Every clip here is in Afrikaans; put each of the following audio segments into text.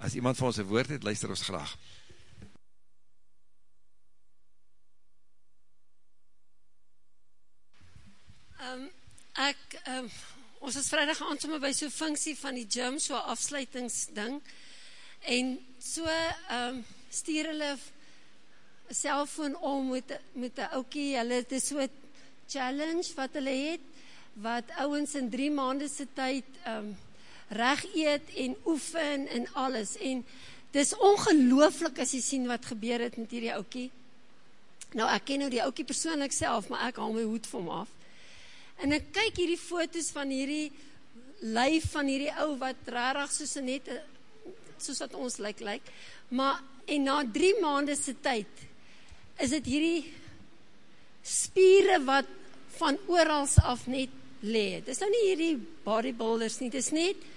As iemand van ons een woord het, luister ons graag. Um, ek, um, ons is vrijdag aan somme by so'n funksie van die gym, so'n afsluitingsding, en so um, stuur hulle cellfoon om met, met die oukie, hulle het so'n challenge wat hulle het, wat ouwens in drie maanden se tyd um, reg eet en oefen en alles, en dis ongelooflik as jy sien wat gebeur het met hierdie oukie, nou ek ken nou die oukie persoonlik self, maar ek haal my hoed vir hom af, en ek kyk hierdie foto's van hierdie lijf van hierdie ou wat rarig soos net, soos wat ons lyk lyk, maar en na drie maande se tyd, is het hierdie spieren wat van oorals af net lee. Dit is nou nie hierdie bodybuilders nie, dit is net,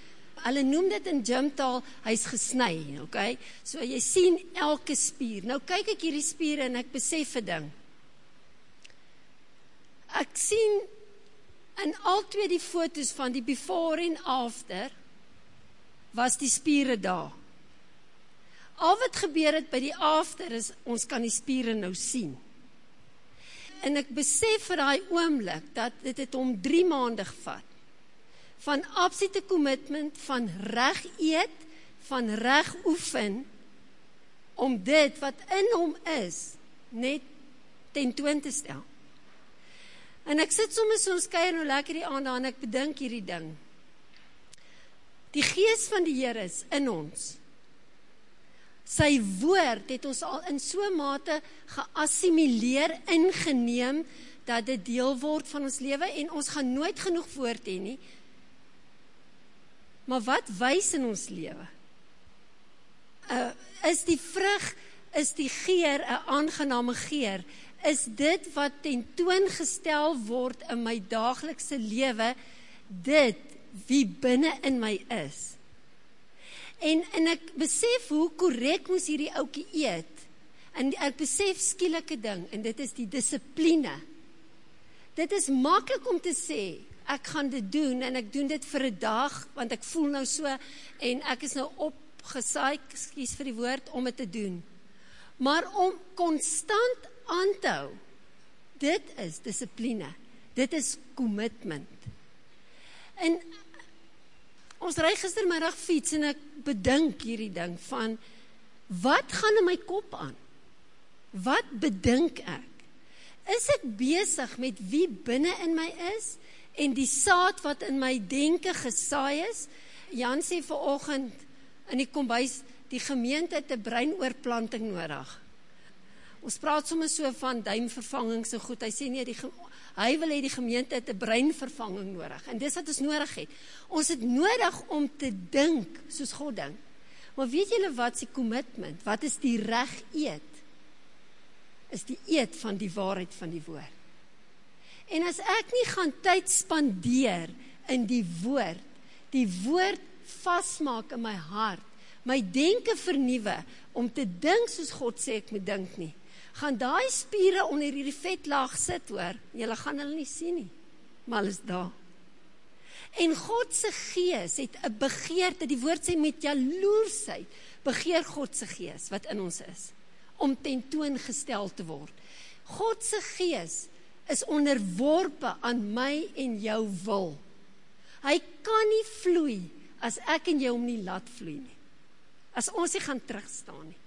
hulle noem dit in gymtaal, hy is gesnui, ok? So jy sien elke spier. Nou kyk ek hierdie spier en ek besef een ding. Ek sien in al twee die foto's van die before en after, was die spieren daar. Al wat gebeur het by die after is, ons kan die spieren nou sien. En ek besef vir die oomlik, dat dit het om drie maanden gevat. Van absolute commitment, van reg eet, van reg oefen, om dit wat in hom is, net ten toon te stel. En ek sit soms soms kei nou lekker die aand en ek bedink hierdie ding. Die gees van die Here is in ons. Sy woord het ons al in so mate geassimileer, ingeneem, dat dit deel word van ons leven, en ons gaan nooit genoeg woord heen nie. Maar wat wys in ons leven? Uh, is die vrug, is die geer, een aangename geer, is dit wat tentoongestel word in my dagelikse leven, dit wie binnen in my is. En, en ek besef hoe korek moes hierdie oukie eet. En ek besef skielike ding, en dit is die discipline. Dit is makkelijk om te sê, ek gaan dit doen, en ek doen dit vir een dag, want ek voel nou so, en ek is nou opgesaai, skies vir die woord, om het te doen. Maar om constant aan te hou, dit is discipline, dit is commitment. En ons rij gistermiddag fiets en ek bedink hierdie ding van, wat gaan in my kop aan? Wat bedink ek? Is ek bezig met wie binnen in my is en die saad wat in my denken gesaai is? Jan sê verochend in die kombuis, die gemeente het een breinoorplanting nodig. Ons praat soms so van duimvervanging so goed, hy sê nie, die hy wil hê die gemeente het 'n breinvervanging nodig. En dis wat ons nodig het. Ons het nodig om te dink soos God dink. Maar weet julle wat se kommitment? Wat is die reg eet? Is die eet van die waarheid van die woord. En as ek nie gaan tyd spandeer in die woord, die woord vasmaak in my hart, my denke vernuwe om te dink soos God sê ek moet dink nie gaan daai spiere onder hierdie vetlaag sit hoor, julle gaan hulle nie sien nie, maar hulle is daar. En God se gees het 'n begeerte, die woord sê met jaloersheid, begeer God se gees wat in ons is om tentoongestel te word. God se gees is onderworpe aan my en jou wil. Hy kan nie vloei as ek en jy hom nie laat vloei nie. As ons nie gaan terugstaan nie.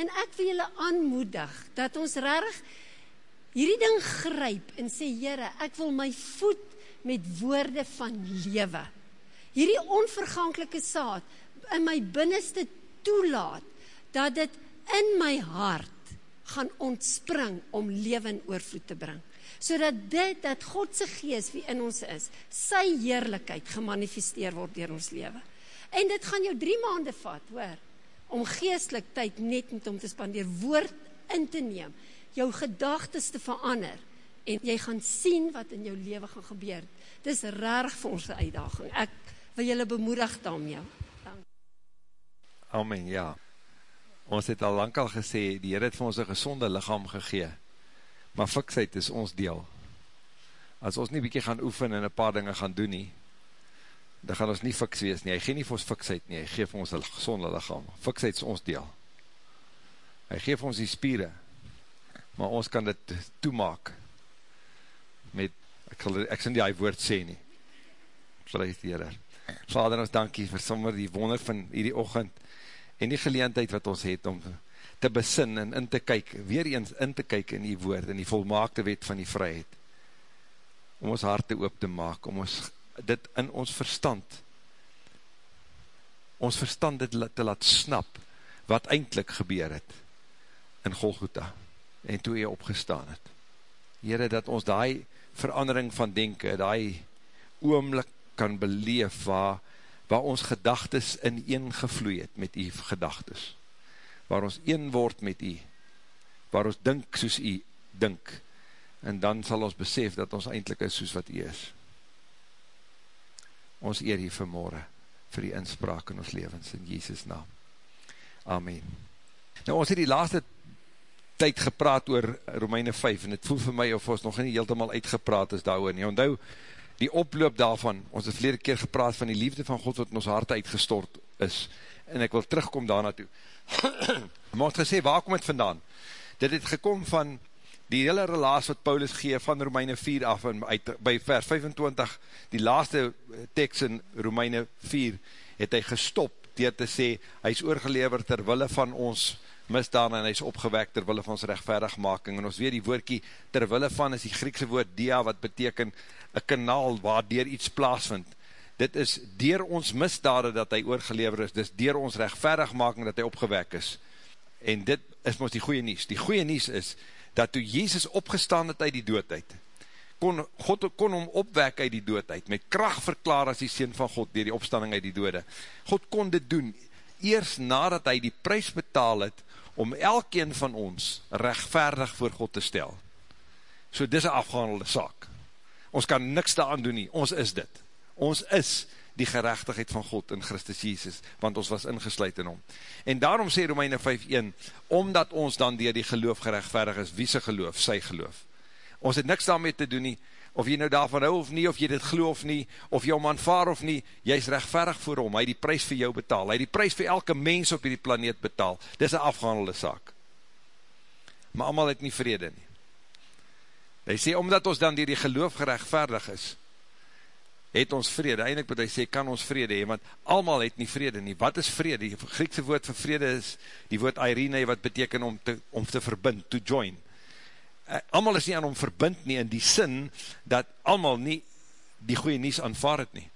En ek wil julle aanmoedig dat ons reg hierdie ding gryp en sê Here, ek wil my voet met woorde van lewe. Hierdie onverganklike saad in my binneste toelaat dat dit in my hart gaan ontspring om lewe en oorvloed te bring. Sodat dit dat God se gees wie in ons is, sy heerlikheid gemanifesteer word deur ons lewe. En dit gaan jou 3 maande vat, hoor om geestelik tyd net met hom te spandeer, woord in te neem, jou gedagtes te verander, en jy gaan sien wat in jou leven gaan gebeur. Dit is rarig vir ons uitdaging. Ek wil julle bemoedig daarmee. Amen, ja. Ons het al lang al gesê, die Heer het vir ons een gezonde lichaam gegee, maar fiksheid is ons deel. As ons nie bykie gaan oefen en een paar dinge gaan doen nie, dan gaan ons nie fiks wees nie, hy gee nie vir ons fiksheid nie, hy gee vir ons een gezonde lichaam, fiksheid is ons deel, hy gee vir ons die spieren, maar ons kan dit toemaak, met, ek sal, ek sal nie die woord sê nie, prijs die Heere, Vader ons dankie vir sommer die wonder van hierdie ochend, en die geleentheid wat ons het om te besin en in te kyk, weer eens in te kyk in die woord, in die volmaakte wet van die vryheid, om ons harte oop te maak, om ons dit in ons verstand, ons verstand dit te laat snap, wat eindelijk gebeur het, in Golgotha, en toe jy opgestaan het. Heren, dat ons die verandering van denken, die oomlik kan beleef, waar, waar ons gedagtes in een gevloei het, met die gedagtes, waar ons een word met u, waar ons dink soos u dink, en dan sal ons besef dat ons eindelijk is soos wat u is. Ons eer hier vanmorgen vir die inspraak in ons levens in Jesus naam. Amen. Nou ons het die laatste tyd gepraat oor Romeine 5 en het voel vir my of ons nog nie heeltemaal uitgepraat is daar oor nie. Ondou die oploop daarvan, ons het verlede keer gepraat van die liefde van God wat in ons hart uitgestort is en ek wil terugkom daarna toe. maar ons gesê, waar kom het vandaan? Dit het gekom van die hele relaas wat Paulus gee van Romeine 4 af, en uit, by vers 25, die laaste tekst in Romeine 4, het hy gestop, dier te sê, hy is oorgeleverd terwille van ons misdaan, en hy is opgewek terwille van ons rechtverigmaking, en ons weet die woordkie, terwille van is die Griekse woord dia, wat beteken, een kanaal waar dier iets plaasvind, dit is dier ons misdade dat hy oorgelever is, dit is dier ons rechtverigmaking dat hy opgewek is, en dit is ons die goeie nies, die goeie nies is, dat toe Jezus opgestaan het uit die doodheid, kon, God kon hom opwek uit die doodheid, met kracht verklaar as die Seen van God, dier die opstanding uit die dode. God kon dit doen, eers nadat hy die prijs betaal het, om elkeen van ons rechtvaardig voor God te stel. So dis een afgehandelde saak. Ons kan niks daaraan doen nie, ons is dit. Ons is die gerechtigheid van God in Christus Jesus, want ons was ingesluid in hom. En daarom sê Romeine 5.1, omdat ons dan dier die geloof gerechtvaardig is, wie sy geloof, sy geloof. Ons het niks daarmee te doen nie, of jy nou daarvan hou of nie, of jy dit geloof of nie, of jy hom aanvaar of nie, jy is rechtvaardig voor hom, hy die prijs vir jou betaal, hy die prijs vir elke mens op die planeet betaal, dit is een afgehandelde saak. Maar allemaal het nie vrede nie. Hy sê, omdat ons dan dier die geloof gerechtvaardig is, het ons vrede, eindelijk moet hy sê, kan ons vrede hee, want allemaal het nie vrede nie, wat is vrede, die Griekse woord vir vrede is, die woord Irene, wat beteken om te, om te verbind, to join, uh, allemaal is nie aan om verbind nie, in die sin, dat allemaal nie die goeie nies aanvaar het nie,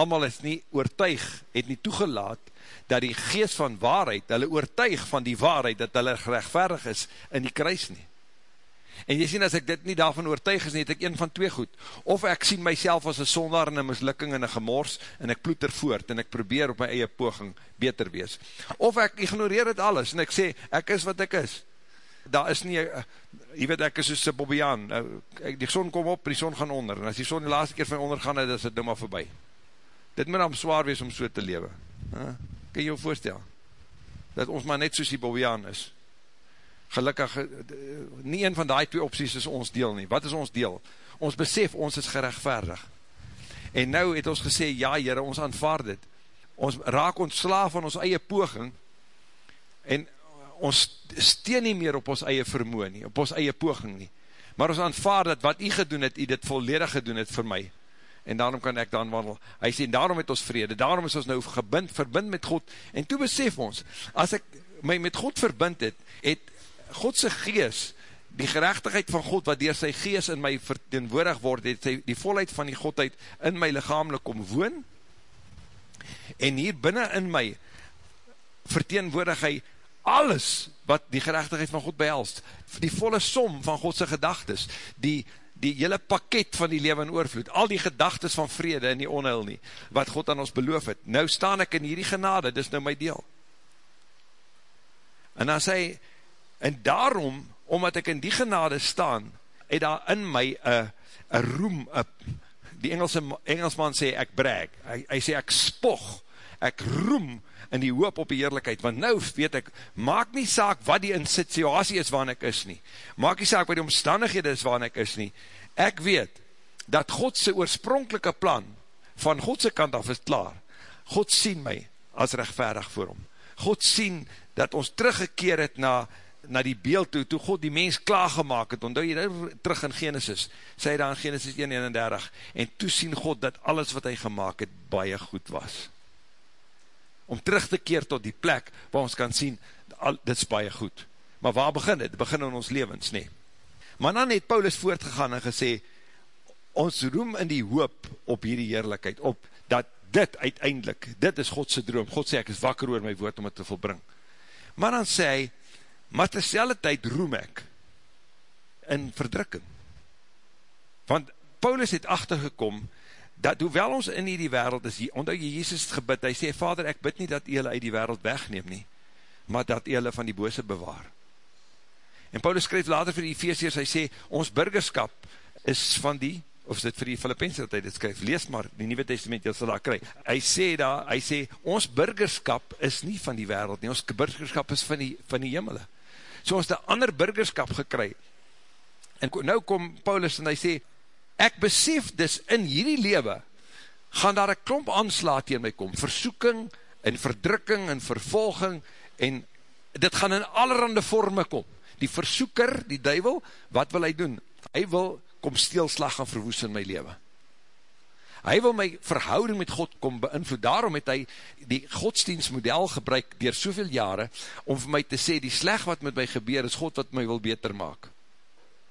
allemaal is nie oortuig, het nie toegelaat, dat die geest van waarheid, hulle oortuig van die waarheid, dat hulle gerechtvaardig is, in die kruis nie, En jy sien, as ek dit nie daarvan oortuig is nie, het ek een van twee goed. Of ek sien myself as een sonder en een mislukking en een gemors, en ek ploeter voort, en ek probeer op my eie poging beter wees. Of ek ignoreer het alles, en ek sê, ek is wat ek is. Daar is nie, uh, jy weet, ek is soos een Bobbejaan, uh, die son kom op, die son gaan onder, en as die son die laatste keer van onder gaan, dan is het nou maar voorbij. Dit moet dan zwaar wees om so te lewe. Kan jy jou voorstel? Dat ons maar net soos die Bobbejaan is gelukkig, eh, nie een van die twee opties is ons deel nie. Wat is ons deel? Ons besef, ons is gerechtvaardig. En nou het ons gesê, ja jyre, ons aanvaard dit. Ons raak ontslaaf van ons eie poging, en ons steen nie meer op ons eie vermoe nie, op ons eie poging nie. Maar ons aanvaard dat wat jy gedoen het, jy dit volledig gedoen het vir my. En daarom kan ek dan wandel. Hy sê, daarom het ons vrede, daarom is ons nou gebind, verbind met God. En toe besef ons, as ek my met God verbind het, het Godse gees, die gerechtigheid van God, wat dier sy gees in my verteenwoordig word, het sy, die volheid van die Godheid in my lichamelik kom woon, en hier binnen in my verteenwoordig hy alles wat die gerechtigheid van God behelst, die volle som van Godse gedagtes, die, die hele pakket van die leven en oorvloed, al die gedagtes van vrede en die onheil nie, wat God aan ons beloof het, nou staan ek in hierdie genade, dis nou my deel. En dan sê hy, En daarom, omdat ek in die genade staan, het daar in my een roem, a, die Engelse, Engelsman sê ek brag, hy, hy sê ek spog, ek roem in die hoop op die heerlijkheid, want nou weet ek, maak nie saak wat die in situasie is waarin ek is nie, maak nie saak wat die omstandighede is waarin ek is nie, ek weet, dat Godse oorspronkelike plan, van Godse kant af is klaar. God sien my as rechtvaardig voor hom. God sien dat ons teruggekeer het na, na die beeld toe, toe God die mens klaargemaak het, omdat jy nou terug in Genesis, sê hy daar in Genesis 1,31, en toe sien God dat alles wat hy gemaakt het, baie goed was. Om terug te keer tot die plek, waar ons kan sien, al, dit is baie goed. Maar waar begin het? Het begin in ons levens, nee. Maar dan het Paulus voortgegaan en gesê, ons roem in die hoop op hierdie heerlijkheid, op dat dit uiteindelik, dit is Godse droom, God sê, ek is wakker oor my woord om het te volbring. Maar dan sê hy, maar terselfde tyd roem ek in verdrukking. Want Paulus het achtergekom, dat hoewel ons in die wereld is, omdat Jesus het gebid, hy sê, Vader, ek bid nie dat jy uit die wereld wegneem nie, maar dat jy van die bose bewaar. En Paulus skryf later vir die Ephesiërs, hy sê, ons burgerskap is van die, of is dit vir die Philippense dat hy dit skryf, lees maar die Nieuwe Testament, jy sal daar kry. Hy sê daar, hy sê, ons burgerskap is nie van die wereld nie, ons burgerskap is van die, van die jimmele. So ons die ander burgerskap gekry. En nou kom Paulus en hy sê, ek besef dus in hierdie lewe, gaan daar een klomp aanslaat tegen my kom, versoeking en verdrukking en vervolging, en dit gaan in allerhande vorme kom die versoeker, die duivel, wat wil hy doen? Hy wil kom steelslag gaan verwoes in my leven. Hy wil my verhouding met God kom beïnvloed, daarom het hy die godsdienstmodel gebruik dier soveel jare, om vir my te sê, die sleg wat met my gebeur, is God wat my wil beter maak.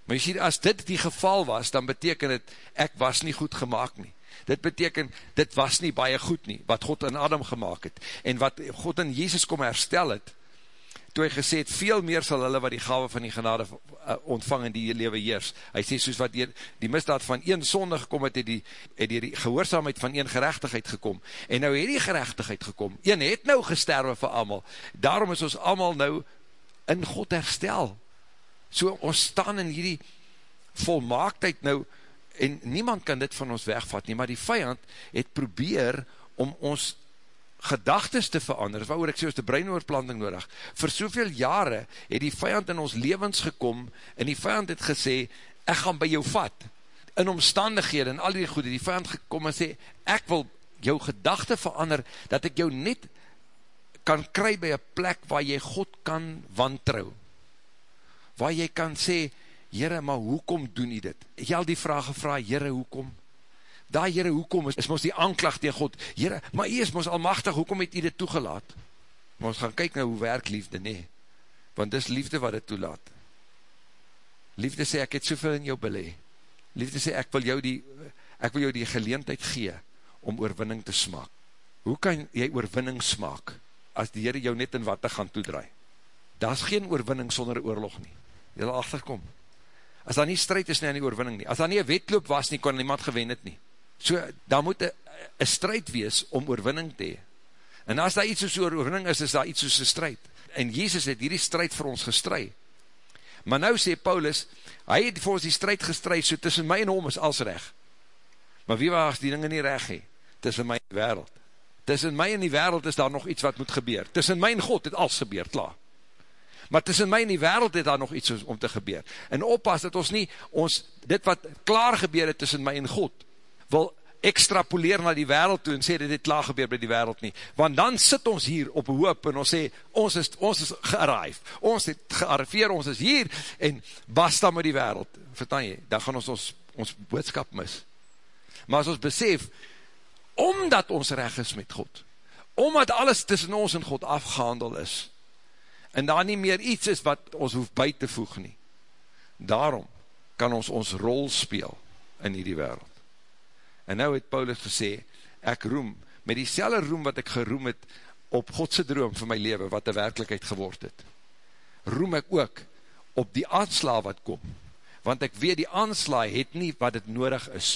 Maar jy sê, as dit die geval was, dan beteken het, ek was nie goed gemaakt nie. Dit beteken, dit was nie baie goed nie, wat God in Adam gemaakt het, en wat God in Jezus kom herstel het, toe hy gesê het, veel meer sal hulle wat die gave van die genade uh, ontvang in die lewe heers. Hy sê, soos wat die, die misdaad van een sonde gekom het, het die, het die gehoorzaamheid van een gerechtigheid gekom. En nou het die gerechtigheid gekom. Een het nou gesterwe vir allemaal. Daarom is ons allemaal nou in God herstel. So ons staan in hierdie volmaaktheid nou, en niemand kan dit van ons wegvat nie, maar die vijand het probeer om ons gedagtes te verander, waar ek sê, is die breinoorplanting nodig. Voor soveel jare het die vijand in ons levens gekom, en die vijand het gesê, ek gaan by jou vat, in omstandighede, en al die goede, die vijand gekom en sê, ek wil jou gedachte verander, dat ek jou net kan kry by een plek waar jy God kan wantrouw. Waar jy kan sê, Heere, maar hoekom doen jy dit? Jy al die vraag gevraag, Heere, hoekom? Daar Heere, hoekom is, is ons die aanklag tegen God, Heere, maar jy is ons almachtig, hoekom het jy dit toegelaat? Maar ons gaan kyk nou hoe werk liefde, nee, want dis liefde wat dit toelaat. Liefde sê, ek het soveel in jou belee. Liefde sê, ek wil jou die, ek wil jou die geleentheid gee, om oorwinning te smaak. Hoe kan jy oorwinning smaak, as die Heere jou net in wat te gaan toedraai? Daar is geen oorwinning sonder oorlog nie. Jy wil achterkom. As daar nie strijd is nie aan die oorwinning nie, as daar nie een wetloop was nie, kon niemand gewen het nie. So, daar moet een strijd wees om oorwinning te hee. En as daar iets soos oorwinning is, is daar iets soos een strijd. En Jezus het hierdie strijd vir ons gestrui. Maar nou sê Paulus, hy het vir ons die strijd gestrui, so tussen my en hom is als recht. Maar wie was die dinge nie recht hee? Tussen my en die wereld. Tussen my en die wereld is daar nog iets wat moet gebeur. Tussen my en God het alles gebeur, klaar. Maar tussen my en die wereld het daar nog iets om te gebeur. En oppas dat ons nie, ons, dit wat klaar gebeur het tussen my en God, wil extrapoleer na die wereld toe en sê dit het klaar gebeur by die wereld nie. Want dan sit ons hier op hoop en ons sê, ons is, ons is gearrive, ons het gearriveer, ons is hier en basta met die wereld. Vertaan jy, dan gaan ons ons, ons boodskap mis. Maar as ons besef, omdat ons reg is met God, omdat alles tussen ons en God afgehandel is, en daar nie meer iets is wat ons hoef by te voeg nie, daarom kan ons ons rol speel in die wereld. En nou het Paulus gesê, ek roem, met die selle roem wat ek geroem het, op Godse droom vir my leven, wat de werkelijkheid geword het. Roem ek ook, op die aansla wat kom, want ek weet die aansla het nie wat het nodig is,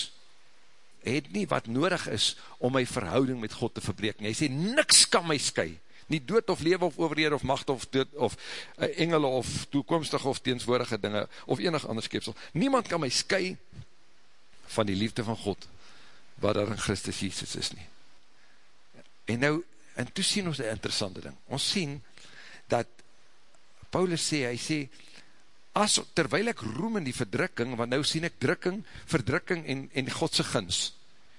het nie wat nodig is, om my verhouding met God te verbreek. Hy sê, niks kan my sky, nie dood of lewe of overheer of macht of dood of uh, engele of toekomstige of teenswoordige dinge, of enig ander skepsel. Niemand kan my sky van die liefde van God, wat daar in Christus Jesus is nie. En nou, en toe sien ons die interessante ding. Ons sien, dat Paulus sê, hy sê, as, terwijl ek roem in die verdrukking, want nou sien ek drukking, verdrukking en, en Godse gins.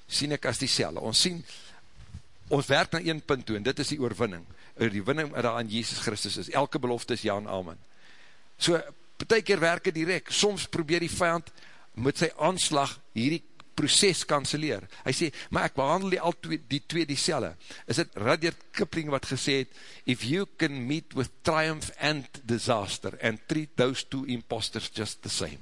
sien ek as die selle. Ons sien, ons werk na een punt toe, en dit is die oorwinning. Die winning daar aan Jesus Christus is. Elke belofte is ja en amen. So, betek keer werk het direct. Soms probeer die vijand met sy aanslag hierdie proces kanseleer. Hy sê, maar ek behandel die al twee, die twee die selle. Is het Rudyard Kipling wat gesê het, if you can meet with triumph and disaster and treat those two imposters just the same.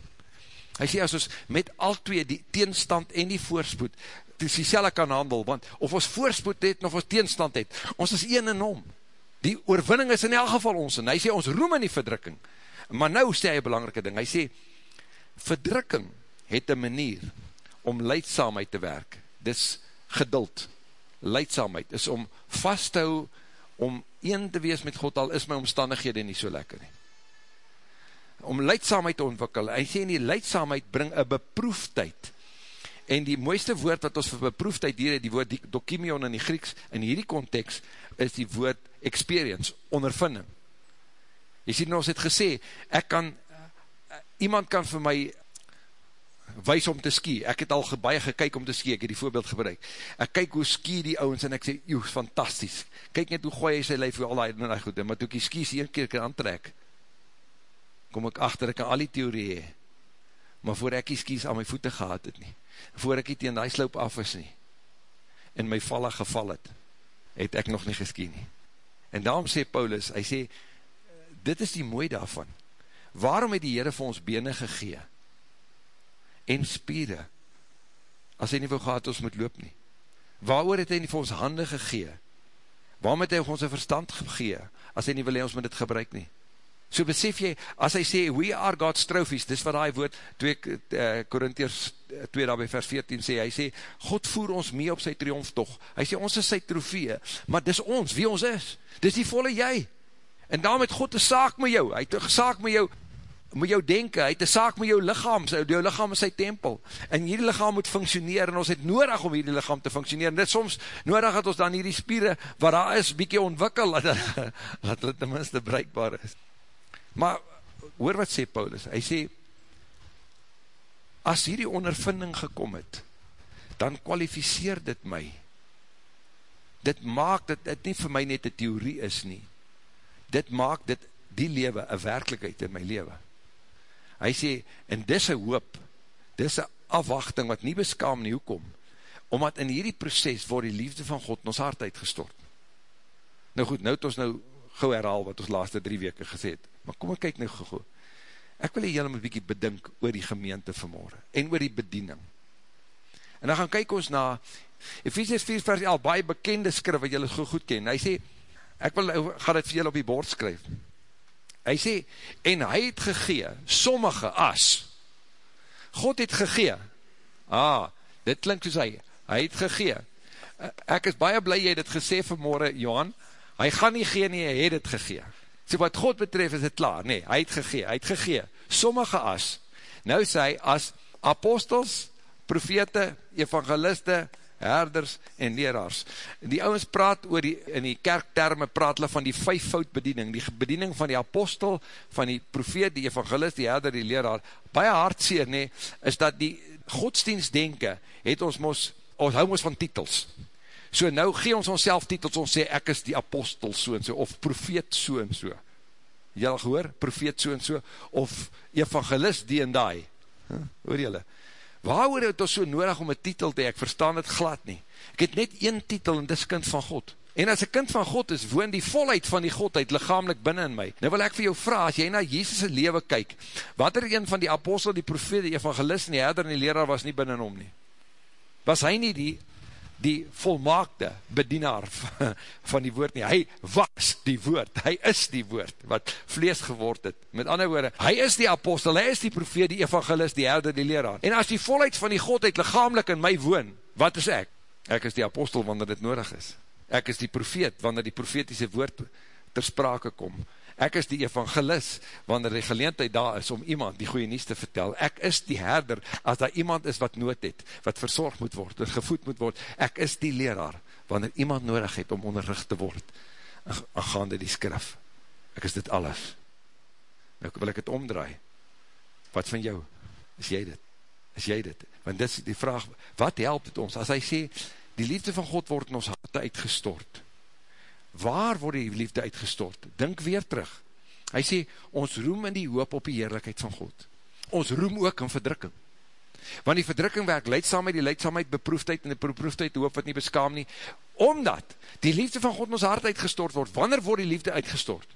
Hy sê, as ons met al twee die teenstand en die voorspoed, die selle kan handel, want of ons voorspoed het, of ons teenstand het, ons is een en om. Die oorwinning is in elk geval ons, en hy sê, ons roem in die verdrukking. Maar nou sê hy een belangrike ding, hy sê, verdrukking het een manier, om leidsaamheid te werk. Dis geduld. Leidsaamheid is om vast te hou, om een te wees met God, al is my omstandighede nie so lekker nie. Om leidsaamheid te ontwikkel. Hy sê nie, leidsaamheid bring een beproefdheid. En die mooiste woord wat ons vir beproefdheid hier, die woord dokimion in die Grieks, in hierdie context, is die woord experience, ondervinding. Jy nou, ons het gesê, ek kan, iemand kan vir my wees om te ski, ek het al baie gekyk om te ski, ek het die voorbeeld gebruik, ek kyk hoe ski die ouwens, en ek sê, joh, fantastisch, kyk net hoe gooi hy sy lijf, hoe al die, goed, maar toe ek die skis een keer kan aantrek, kom ek achter, ek kan al die theorie hee, maar voor ek die skis aan my voete gehad het nie, voor ek die teen die sloop af is nie, en my valle geval het, het ek nog nie geski nie, en daarom sê Paulus, hy sê, dit is die mooi daarvan, waarom het die Heere vir ons bene gegee, en spieren, as hy nie wil gehad ons moet loop nie. Waar het hy nie vir ons hande gegee? Waarom het hy ons een verstand gegee, as hy nie wil hy ons moet dit gebruik nie? So besef jy, as hy sê, we are God's trophies, dis wat hy woord, 2 uh, Korintiers 2 daarby vers 14 sê, hy sê, God voer ons mee op sy triomftoch, hy sê, ons is sy trofee, maar dis ons, wie ons is, dis die volle jy, en daarom het God een saak met jou, hy het een saak met jou, moet jou denken, hy het een saak met jou lichaam, jou lichaam is sy tempel, en hierdie lichaam moet functioneer, en ons het nodig om hierdie lichaam te functioneer, en dit soms nodig dat ons dan hierdie spieren, wat daar is, bykie ontwikkel, dat het tenminste bereikbaar is. Maar, hoor wat sê Paulus, hy sê, as hierdie ondervinding gekom het, dan kwalificeer dit my, dit maak dat dit nie vir my net een theorie is nie, dit maak dit die lewe een werkelijkheid in my lewe hy sê, en dis een hoop, dis een afwachting wat nie beskaam nie, hoekom? Omdat in hierdie proces word die liefde van God in ons hart uitgestort. Nou goed, nou het ons nou gauw herhaal wat ons laatste drie weke gesê het, maar kom en kyk nou gauw. Ek wil helemaal een bykie bedink oor die gemeente vanmorgen, en oor die bediening. En dan gaan kyk ons na Ephesians 4 vers 11, baie bekende skrif wat julle goed, goed ken. Hy sê, ek wil, ga dit vir julle op die bord skryf. Hy sê, en hy het gegee, sommige as, God het gegee, ah, dit klink soos hy, hy het gegee, ek is baie blij jy het het gesê vanmorgen, Johan, hy gaan nie gee nie, hy het het gegee, so wat God betref is het klaar, nee, hy het gegee, hy het gegee, sommige as, nou sê hy, as apostels, profete, evangeliste, herders en leraars. Die ouwens praat oor die, in die kerkterme praat hulle van die vijfvoud bediening, die bediening van die apostel, van die profeet, die evangelist, die herder, die leraar. Baie hartseer nie, is dat die godsdienstdenke het ons mos, ons hou ons van titels. So nou gee ons ons titels, ons sê ek is die apostel so en so, of profeet so en so. Jy al gehoor, profeet so en so, of evangelist die en die. Huh? Hoor jylle? Waarom het ons so nodig om een titel te, ek verstaan het glad nie. Ek het net een titel en dis kind van God. En as een kind van God is, woon die volheid van die Godheid lichamelik binnen in my. Nou wil ek vir jou vraag, as jy na Jezus' leven kyk, wat er een van die apostel, die profeet, die evangelist, die herder en die leraar was nie binnen om nie? Was hy nie die die volmaakte bedienaar van die woord nie. Hy was die woord, hy is die woord wat vlees geword het. Met ander woorde, hy is die apostel, hy is die profeet, die evangelist, die herder, die leraar. En as die volheid van die Godheid lichamelik in my woon, wat is ek? Ek is die apostel wanneer dit nodig is. Ek is die profeet wanneer die profetiese woord ter sprake kom ek is die evangelis, wanneer die geleentheid daar is om iemand die goeie nies te vertel, ek is die herder, as daar iemand is wat nood het, wat verzorgd moet word, wat gevoed moet word, ek is die leraar, wanneer iemand nodig het om onderricht te word, aangaande die skrif, ek is dit alles, nou wil ek het omdraai, wat van jou, is jy dit, is jy dit, Want dit is die vraag, wat helpt het ons? As hy sê, die liefde van God word in ons harte uitgestort. Waar word die liefde uitgestort? Dink weer terug. Hy sê, ons roem in die hoop op die heerlijkheid van God. Ons roem ook in verdrukking. Want die verdrukking werk leidsamheid, die leidsamheid beproefdheid en die beproefdheid hoop wat nie beskaam nie. Omdat die liefde van God in ons hart uitgestort word. Wanneer word die liefde uitgestort?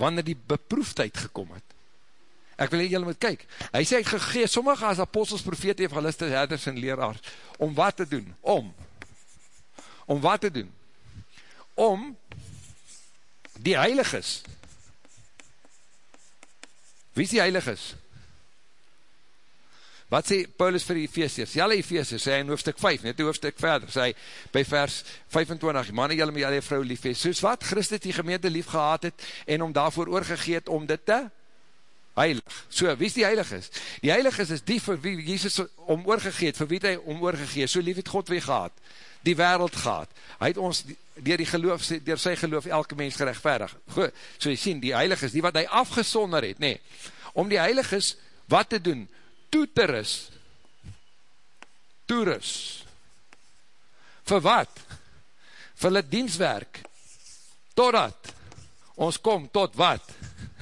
Wanneer die beproefdheid gekom het. Ek wil julle moet kyk. Hy sê hy gegee sommige as apostels, profete, evangeliste, herders en leraars om wat te doen? Om. Om wat te doen? Om die heiliges. Wie is die heiliges? Wat sê Paulus vir die Ephesians? Jylle Ephesians, sê hy in hoofdstuk 5, net die hoofdstuk verder, sê hy by vers 25, manne jylle met jylle vrou lief hees, soos wat Christus die gemeente lief gehad het, en om daarvoor oorgegeet om dit te heilig. So, wie is die heilig is? Die heilig is, is die vir wie Jesus om oorgegeet, vir wie hy om oorgegeet, so lief het God wie gehad, die wereld gehad. Hy het ons dier die geloof, dier sy geloof elke mens gerechtverdig. Goed, so jy sien, die heilig is, die wat hy afgesonder het, nee, om die heilig is, wat te doen? Toeterus. Toerus. Vir wat? Vir hulle dienswerk. Totdat ons kom tot wat?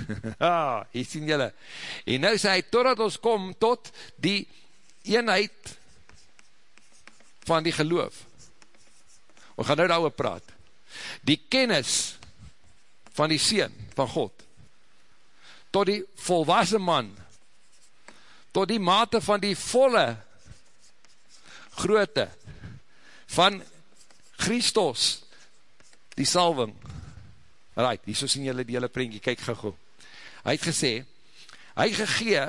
ah, hier sien julle. En nou sê hy, totdat ons kom tot die eenheid van die geloof. We gaan nou daar praat. Die kennis van die Seen van God. Tot die volwassen man. Tot die mate van die volle groote van Christus die salving. Right, hier so sien julle die hele prentjie, kyk gauw gauw. Hy het gesê, hy gegee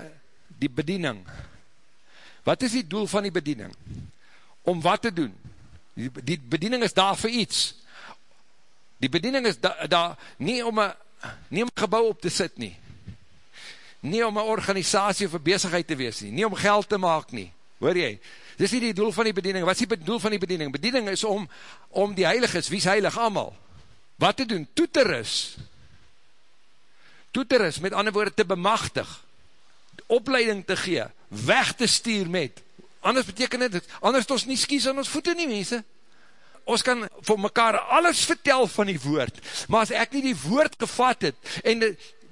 die bediening. Wat is die doel van die bediening? Om wat te doen? Die, die bediening is daar vir iets. Die bediening is daar da, nie om een gebouw op te sit nie. Nie om een organisatie of een bezigheid te wees nie. Nie om geld te maak nie. Hoor jy? Dit is nie die doel van die bediening. Wat is die doel van die bediening? Bediening is om, om die heilig is. Wie is heilig? Amal. Wat te doen? Toeterus. Toeterus, met ander woorde, te bemachtig. Opleiding te gee. Weg te stuur met anders beteken dit, anders ons nie skies aan ons voete nie, mense. Ons kan vir mekaar alles vertel van die woord, maar as ek nie die woord gevat het, en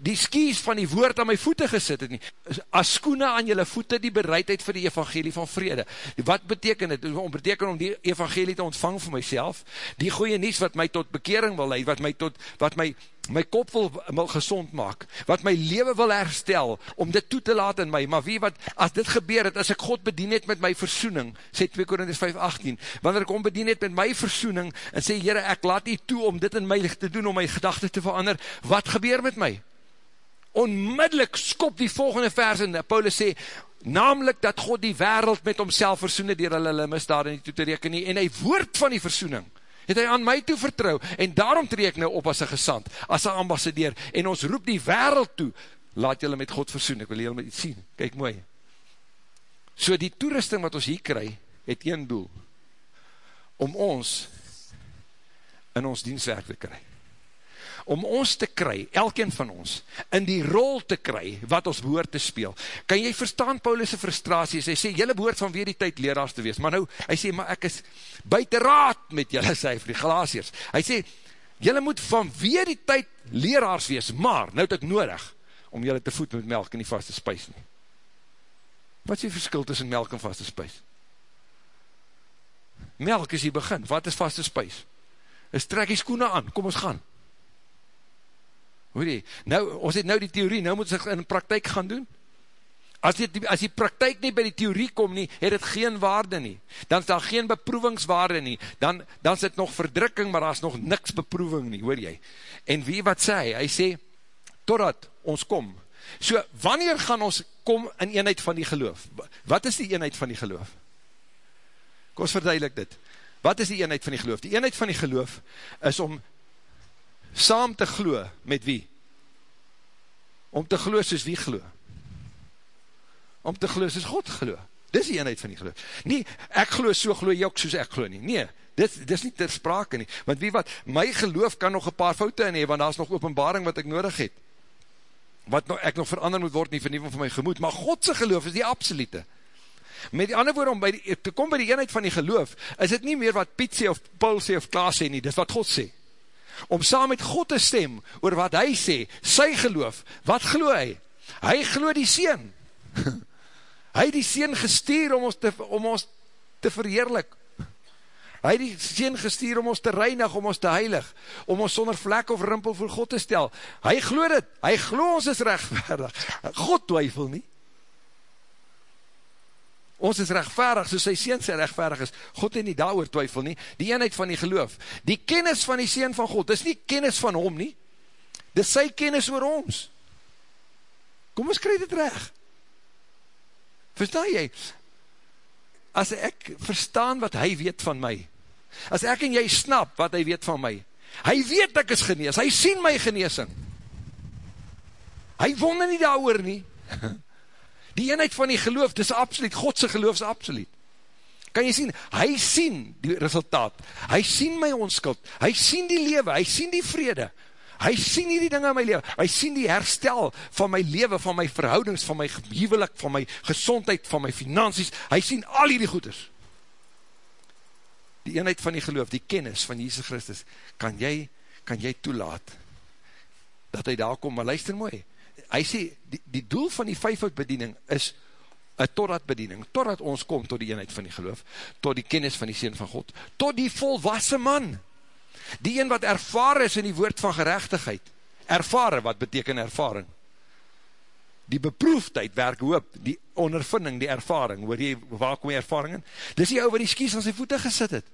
die, skies van die woord aan my voete gesit het nie, as skoene aan jylle voete die bereidheid vir die evangelie van vrede. Wat beteken dit? Om beteken om die evangelie te ontvang vir myself, die goeie nies wat my tot bekering wil leid, wat my tot, wat my my kop wil, wil gezond maak, wat my leven wil herstel, om dit toe te laat in my, maar wie wat, as dit gebeur het, as ek God bedien het met my versoening, sê 2 Korinthus 5, 18, wanneer ek om bedien het met my versoening, en sê, Heere, ek laat nie toe om dit in my te doen, om my gedachte te verander, wat gebeur met my? Onmiddellik skop die volgende vers in, Paulus sê, namelijk dat God die wereld met homself versoene, dier hulle hulle misdaad nie toe te reken nie, en hy woord van die versoening, het hy aan my toe vertrouw, en daarom trek nou op as een gesand, as een ambassadeur, en ons roep die wereld toe, laat julle met God versoen, ek wil julle met iets sien, kyk mooi, so die toerusting wat ons hier kry, het een doel, om ons in ons dienstwerk te kry, om ons te kry, elkeen van ons, in die rol te kry, wat ons behoort te speel. Kan jy verstaan Paulus' frustraties? Hy sê, jylle behoort van weer die tyd leraars te wees, maar nou, hy sê, maar ek is buiten raad met jylle, sê vir die glaasiers. Hy sê, jylle moet van weer die tyd leraars wees, maar, nou het ek nodig, om jylle te voed met melk en die vaste spuis nie. Wat is die verskil tussen melk en vaste spuis? Melk is die begin, wat is vaste spuis? Is trek die skoene aan, kom ons gaan. Hoor jy, nou, ons het nou die theorie, nou moet ons in praktijk gaan doen. As die, as die praktijk nie by die theorie kom nie, het het geen waarde nie. Dan is daar geen beproevingswaarde nie. Dan, dan is het nog verdrukking, maar daar is nog niks beproeving nie, hoor jy. En wie wat sê hy? Hy sê, totdat ons kom. So, wanneer gaan ons kom in eenheid van die geloof? Wat is die eenheid van die geloof? Kom ons verduidelik dit. Wat is die eenheid van die geloof? Die eenheid van die geloof is om saam te glo met wie? Om te glo soos wie glo? Om te glo soos God glo. Dis die eenheid van die geloof. Nie, ek glo so, glo jy ook soos ek glo nie. Nee, dit, dit is nie ter sprake nie. Want wie wat, my geloof kan nog een paar foute in hee, want daar is nog openbaring wat ek nodig het. wat nog, ek nog verander moet word, nie vernieuwing van my gemoed, maar Godse geloof is die absolute. Met die ander woord, om by die, te kom by die eenheid van die geloof, is het nie meer wat Piet sê, of Paul sê, of Klaas sê nie, dit wat God sê. Om saam met God te stem, oor wat hy sê, sy geloof, wat glo hy? Hy glo die Seen. hy die Seen gestuur om ons te, om ons te verheerlik. Hy die Seen gestuur om ons te reinig, om ons te heilig, om ons sonder vlek of rimpel voor God te stel. Hy glo dit, hy glo ons is rechtvaardig. God twyfel nie. Ons is rechtvaardig, soos sy Seen sy rechtvaardig is. God het nie daar oor twyfel nie. Die eenheid van die geloof. Die kennis van die Seen van God, is nie kennis van hom nie. Dis sy kennis oor ons. Kom ons krijg dit recht. Verstaan jy? As ek verstaan wat hy weet van my, as ek en jy snap wat hy weet van my, hy weet ek is genees, hy sien my geneesing. Hy wonder nie daar oor nie. Die eenheid van die geloof, dis absoluut, Godse geloof is absoluut. Kan jy sien, hy sien die resultaat, hy sien my onskuld, hy sien die lewe, hy sien die vrede, hy sien nie die dinge in my lewe, hy sien die herstel van my lewe, van my verhoudings, van my huwelik, van my gezondheid, van my finansies, hy sien al die goeders. Die eenheid van die geloof, die kennis van Jesus Christus, kan jy, kan jy toelaat, dat hy daar kom, maar luister mooi, hy sê, die, die doel van die vijfhoud bediening is totdat bediening, totdat ons kom tot die eenheid van die geloof, tot die kennis van die Seen van God, tot die volwassen man, die een wat ervaar is in die woord van gerechtigheid, ervaren, wat beteken ervaring? Die beproefdheid werk hoop, die ondervinding, die ervaring, waar, jy, waar kom die ervaring in? Dis die ou wat die skies aan sy voete gesit het,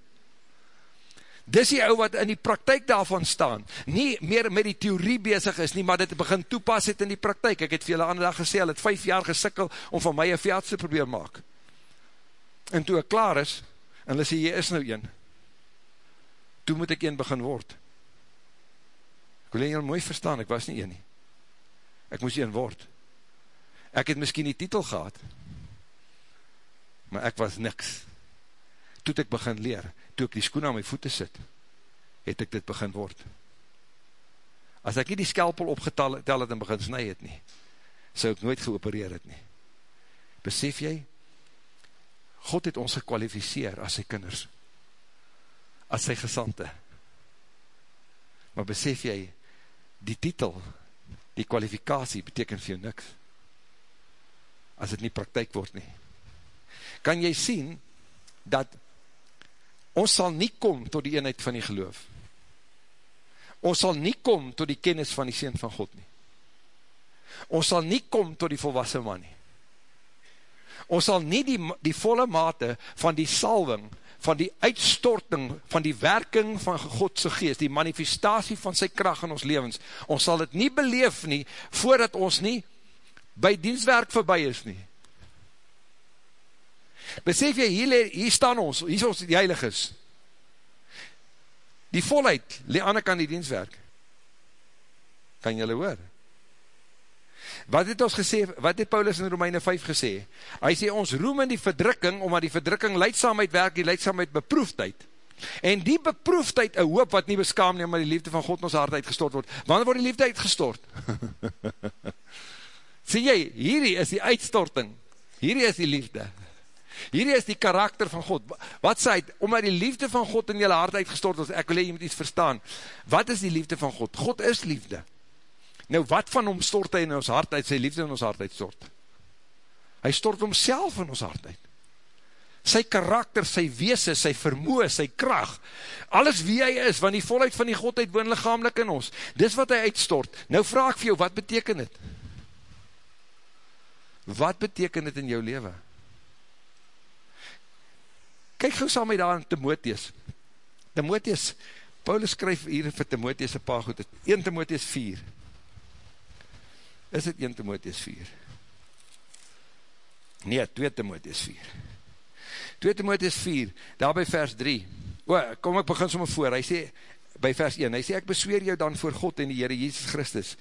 Dis die ou wat in die praktijk daarvan staan, nie meer met die theorie bezig is nie, maar dit begin toepas het in die praktijk. Ek het vir julle ander dag gesê, hy het vijf jaar gesikkel om van my een veldse probeer maak. En toe ek klaar is, en hulle sê, jy is nou een, toe moet ek een begin word. Ek wil julle mooi verstaan, ek was nie een nie. Ek moes een word. Ek het miskien die titel gehad, maar ek was niks. Toe ek begin leer, toe ek die skoen aan my voete sit, het ek dit begin word. As ek nie die skelpel opgetal het en begin snu het nie, sou ek nooit geopereer het nie. Besef jy, God het ons gekwalificeer as sy kinders, as sy gesante. Maar besef jy, die titel, die kwalifikatie, beteken vir jou niks, as het nie praktijk word nie. Kan jy sien, dat ons sal nie kom tot die eenheid van die geloof. Ons sal nie kom tot die kennis van die Seen van God nie. Ons sal nie kom tot die volwassen man nie. Ons sal nie die, die volle mate van die salving, van die uitstorting, van die werking van Godse geest, die manifestatie van sy kracht in ons levens, ons sal het nie beleef nie, voordat ons nie by dienstwerk voorbij is nie. Besef jy, hier, hier staan ons, hier is ons die heiliges. Die volheid, le aan kan die dienstwerk. Kan jylle hoor? Wat het ons gesê, wat het Paulus in Romeine 5 gesê? Hy sê, ons roem in die verdrukking, omdat die verdrukking leidsamheid werk, die leidsamheid beproefdheid. En die beproefdheid, een hoop wat nie beskaam nie, maar die liefde van God in ons hart uitgestort word. Wanneer word die liefde uitgestort? sê jy, hierdie is die uitstorting. Hierdie is die liefde. Hierdie is die karakter van God. Wat sê hy? Omdat die liefde van God in jylle hart uitgestort is, ek wil jy moet iets verstaan. Wat is die liefde van God? God is liefde. Nou wat van hom stort hy in ons hart uit, sy liefde in ons hart uitstort? Hy stort homself in ons hart uit. Sy karakter, sy wees, sy vermoe, sy kracht, alles wie hy is, want die volheid van die Godheid woon lichamelik in ons. Dis wat hy uitstort. Nou vraag vir jou, wat beteken dit? Wat beteken dit in jou leven? Kijk gauw saam met daar in Timotheus. Timotheus, Paulus skryf hier vir Timotheus een paar goed. 1 Timotheus 4. Is het 1 Timotheus 4? Nee, 2 Timotheus 4. 2 Timotheus 4, daar by vers 3. O, kom ek begin soms voor. Hy sê, by vers 1, hy sê, ek besweer jou dan voor God en die Heere Jesus Christus,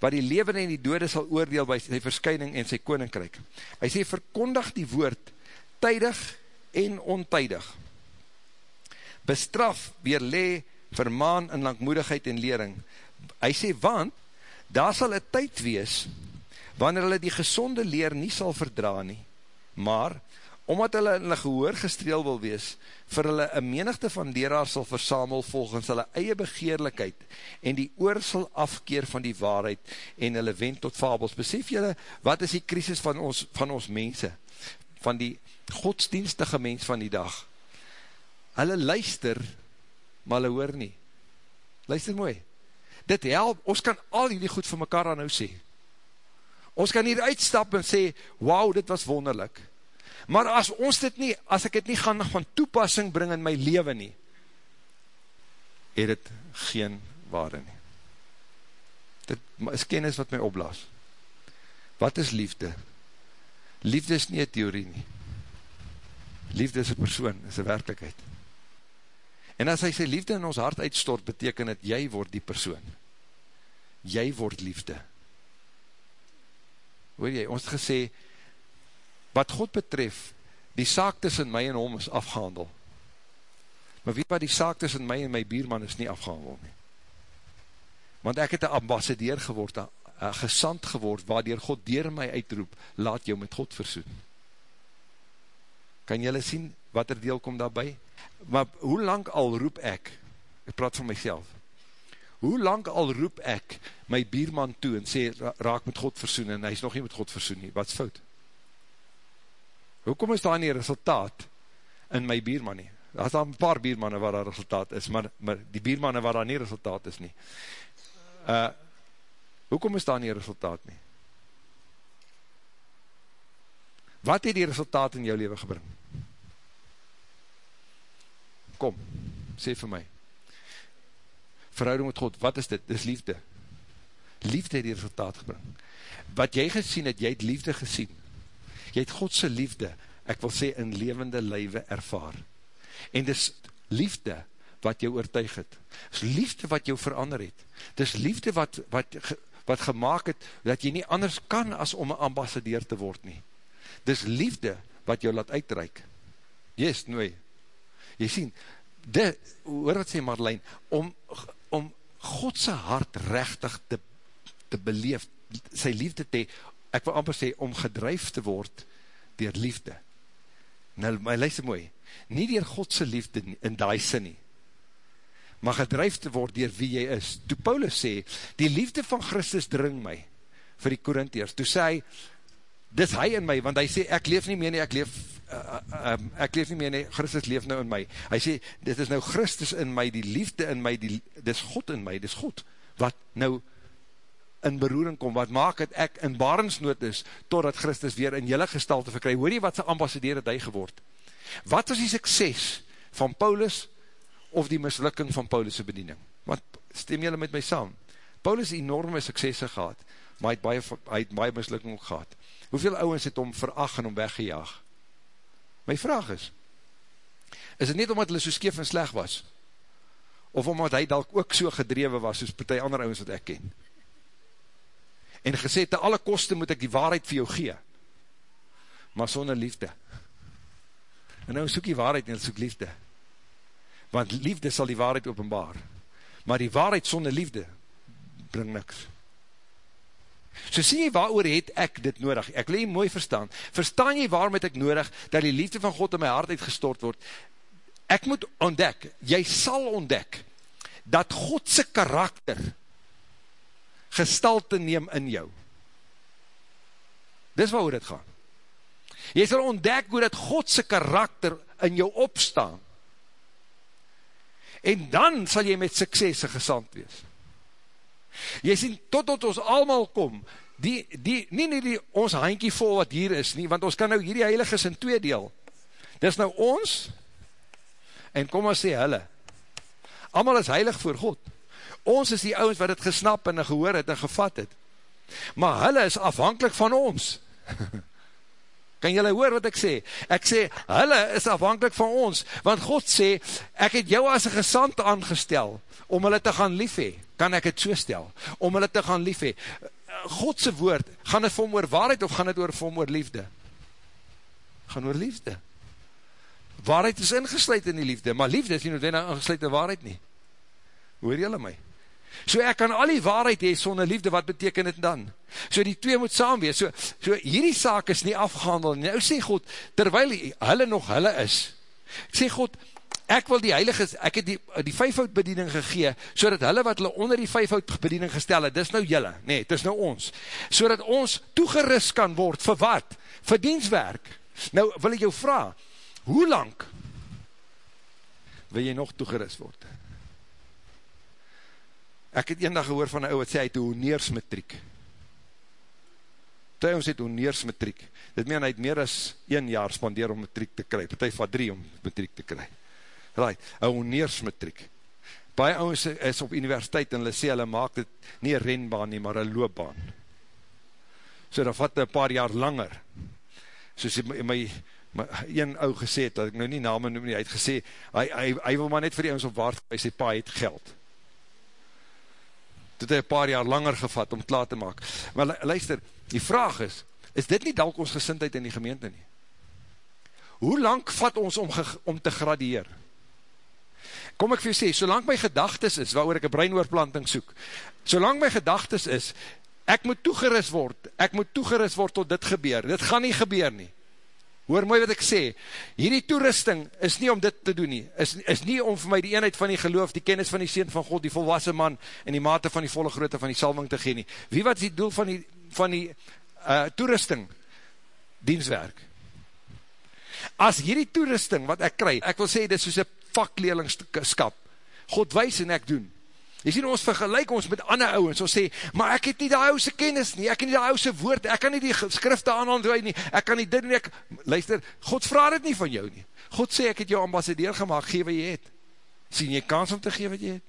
wat die levende en die dode sal oordeel by sy verskyning en sy koninkryk. Hy sê, verkondig die woord, tydig en ontydig. Bestraf, weerlee, vermaan in langmoedigheid en lering. Hy sê, want daar sal een tyd wees, wanneer hulle die gezonde leer nie sal verdra nie, maar, omdat hulle in hulle gehoor gestreel wil wees, vir hulle een menigte van leraar sal versamel volgens hulle eie begeerlikheid, en die oor sal afkeer van die waarheid, en hulle wend tot fabels. Besef julle, wat is die krisis van ons, van ons mense, van die godsdienstige mens van die dag? Hulle luister, maar hulle hoor nie. Luister mooi. Dit help, ons kan al die goed vir mekaar aan nou sê. Ons kan hier uitstap en sê, wauw, dit was wonderlik. Maar as ons dit nie, as ek dit nie gaan van toepassing bring in my leven nie, het het geen waarde nie. Dit is kennis wat my opblaas. Wat is liefde? Liefde is nie een theorie nie. Liefde is een persoon, is een werkelijkheid. En as hy sy liefde in ons hart uitstort, beteken het, jy word die persoon. Jy word liefde. Hoor jy, ons het gesê, wat God betref, die saak tussen my en hom is afgehandel. Maar weet wat, die saak tussen my en my bierman is nie afgehandel nie. Want ek het een ambassadeur geword, een gesand geword, waardoor God dier my uitroep, laat jou met God versoen. Kan jylle sien, wat er deel kom daarby? Maar hoe lang al roep ek, ek praat van myself, hoe lang al roep ek my bierman toe en sê, raak met God versoen, en hy is nog nie met God versoen nie, wat is fout? Hoekom is daar nie resultaat in my bierman nie? Daar is daar een paar biermanne waar daar resultaat is, maar, maar die biermanne waar daar nie resultaat is nie. Uh, hoekom is daar nie resultaat nie? Wat het die resultaat in jou leven gebring? Kom, sê vir my. Verhouding met God, wat is dit? Dit is liefde. Liefde het die resultaat gebring. Wat jy gesien het, jy het liefde gesien jy het Godse liefde, ek wil sê, in levende lywe ervaar. En dis liefde wat jou oortuig het. Dis liefde wat jou verander het. Dis liefde wat, wat, wat gemaakt het, dat jy nie anders kan as om een ambassadeur te word nie. Dis liefde wat jou laat uitreik. Yes, nooi. Jy sien, de, hoor wat sê Marlijn, om, om Godse hart rechtig te, te beleef, sy liefde te ek wil amper sê, om gedruif te word dier liefde. Nou, my luister mooi, nie dier Godse liefde in die sin nie, maar gedruif te word dier wie jy is. Toe Paulus sê, die liefde van Christus dring my, vir die Korintheers, toe sê hy, dis hy in my, want hy sê, ek leef nie meer nie, ek leef, uh, um, ek leef nie meer nie, Christus leef nou in my. Hy sê, dit is nou Christus in my, die liefde in my, die, dis God in my, dis God, wat nou in beroering kom, wat maak het ek in barensnood is, totdat Christus weer in jylle gestalte verkry. Hoor jy wat sy ambassadeur het hy geword? Wat is die sukses van Paulus, of die mislukking van Paulus' bediening? Want, stem jylle met my saam, Paulus enorme suksesse gehad, maar hy het baie, hy het baie mislukking ook gehad. Hoeveel ouwens het om veracht en om weggejaag? My vraag is, is het niet omdat hulle so skeef en sleg was, of omdat hy dalk ook so gedrewe was, soos partij ander ouwens wat ek ken? en gesê, te alle koste moet ek die waarheid vir jou gee, maar sonder liefde. En nou soek die waarheid en soek liefde, want liefde sal die waarheid openbaar, maar die waarheid sonder liefde bring niks. So sê jy waar het ek dit nodig, ek wil jy mooi verstaan, verstaan jy waarom het ek nodig, dat die liefde van God in my hart uitgestort word, ek moet ontdek, jy sal ontdek, dat Godse karakter, gestalte neem in jou. Dis waar hoe dit gaan. Jy sal ontdek hoe dat Godse karakter in jou opstaan. En dan sal jy met suksesse gesand wees. Jy sien, totdat ons allemaal kom, die, die, nie nie die ons handkie vol wat hier is nie, want ons kan nou hierdie heiliges in twee deel. Dis nou ons, en kom ons sê hulle. Allemaal is heilig voor God. Ons is die ouwens wat het gesnap en gehoor het en gevat het. Maar hulle is afhankelijk van ons. kan julle hoor wat ek sê? Ek sê, hulle is afhankelijk van ons. Want God sê, ek het jou as een gesand aangestel, om hulle te gaan lief hee. Kan ek het so stel? Om hulle te gaan lief hee. Godse woord, gaan het vir hom oor waarheid, of gaan het oor vir hom oor liefde? Gaan oor liefde. Waarheid is ingesluid in die liefde, maar liefde is nie noodwendig ingesluid in waarheid nie. Hoor jylle my? So ek kan al die waarheid hee sonder liefde, wat beteken dit dan? So die twee moet saam wees, so, so hierdie saak is nie afgehandel, nou sê God, terwyl hulle nog hulle is, sê God, ek wil die heilige, ek het die, die vijfhout bediening gegee, so dat hulle wat hulle onder die vijfhout bediening gestel het, dis nou julle, nee, dis nou ons, so dat ons toegerust kan word, vir wat? Vir dienswerk. Nou wil ek jou vraag, hoe lang wil jy nog toegerust word? Ek het eendag gehoor van een ou wat sê, hy het een honeersmetriek. Toe ons het honeersmetriek. Dit meen, hy het meer as 1 jaar spandeer om metriek te kry. Partij van 3 om metriek te kry. Right, een honeersmetriek. Baie ouwens is op universiteit en hulle sê, hulle maak dit nie een renbaan nie, maar een loopbaan. So dat vat een paar jaar langer. Soos my, my, my een ou gesê het, dat ek nou nie name noem nie, hy het gesê, hy, hy, hy wil maar net vir die ouwens op waard, hy sê, pa, hy het geld het hy een paar jaar langer gevat om klaar te maak. Maar luister, die vraag is, is dit nie dalk ons gesintheid in die gemeente nie? Hoe lang vat ons om, om te gradeer? Kom ek vir jy sê, solang my gedagtes is, waar ek een breinoorplanting soek, solang my gedagtes is, ek moet toegeris word, ek moet toegeris word tot dit gebeur, dit gaan nie gebeur nie. Hoor mooi wat ek sê, hierdie toerusting is nie om dit te doen nie, is, is nie om vir my die eenheid van die geloof, die kennis van die Seen van God, die volwassen man, en die mate van die volle grootte van die salving te gee nie. Wie wat is die doel van die, van die uh, toerusting? Dienswerk. As hierdie toerusting wat ek kry, ek wil sê, dit is soos een vakleerlingskap, God wees en ek doen, Jy sien, ons vergelijk ons met ander ouwens, ons sê, maar ek het nie die ouse kennis nie, ek het nie die ouse woord, ek kan nie die skrifte aanhandel nie, ek kan nie dit nie, ek, luister, God vraag dit nie van jou nie. God sê, ek het jou ambassadeur gemaakt, gee wat jy het. Sien jy kans om te gee wat jy het?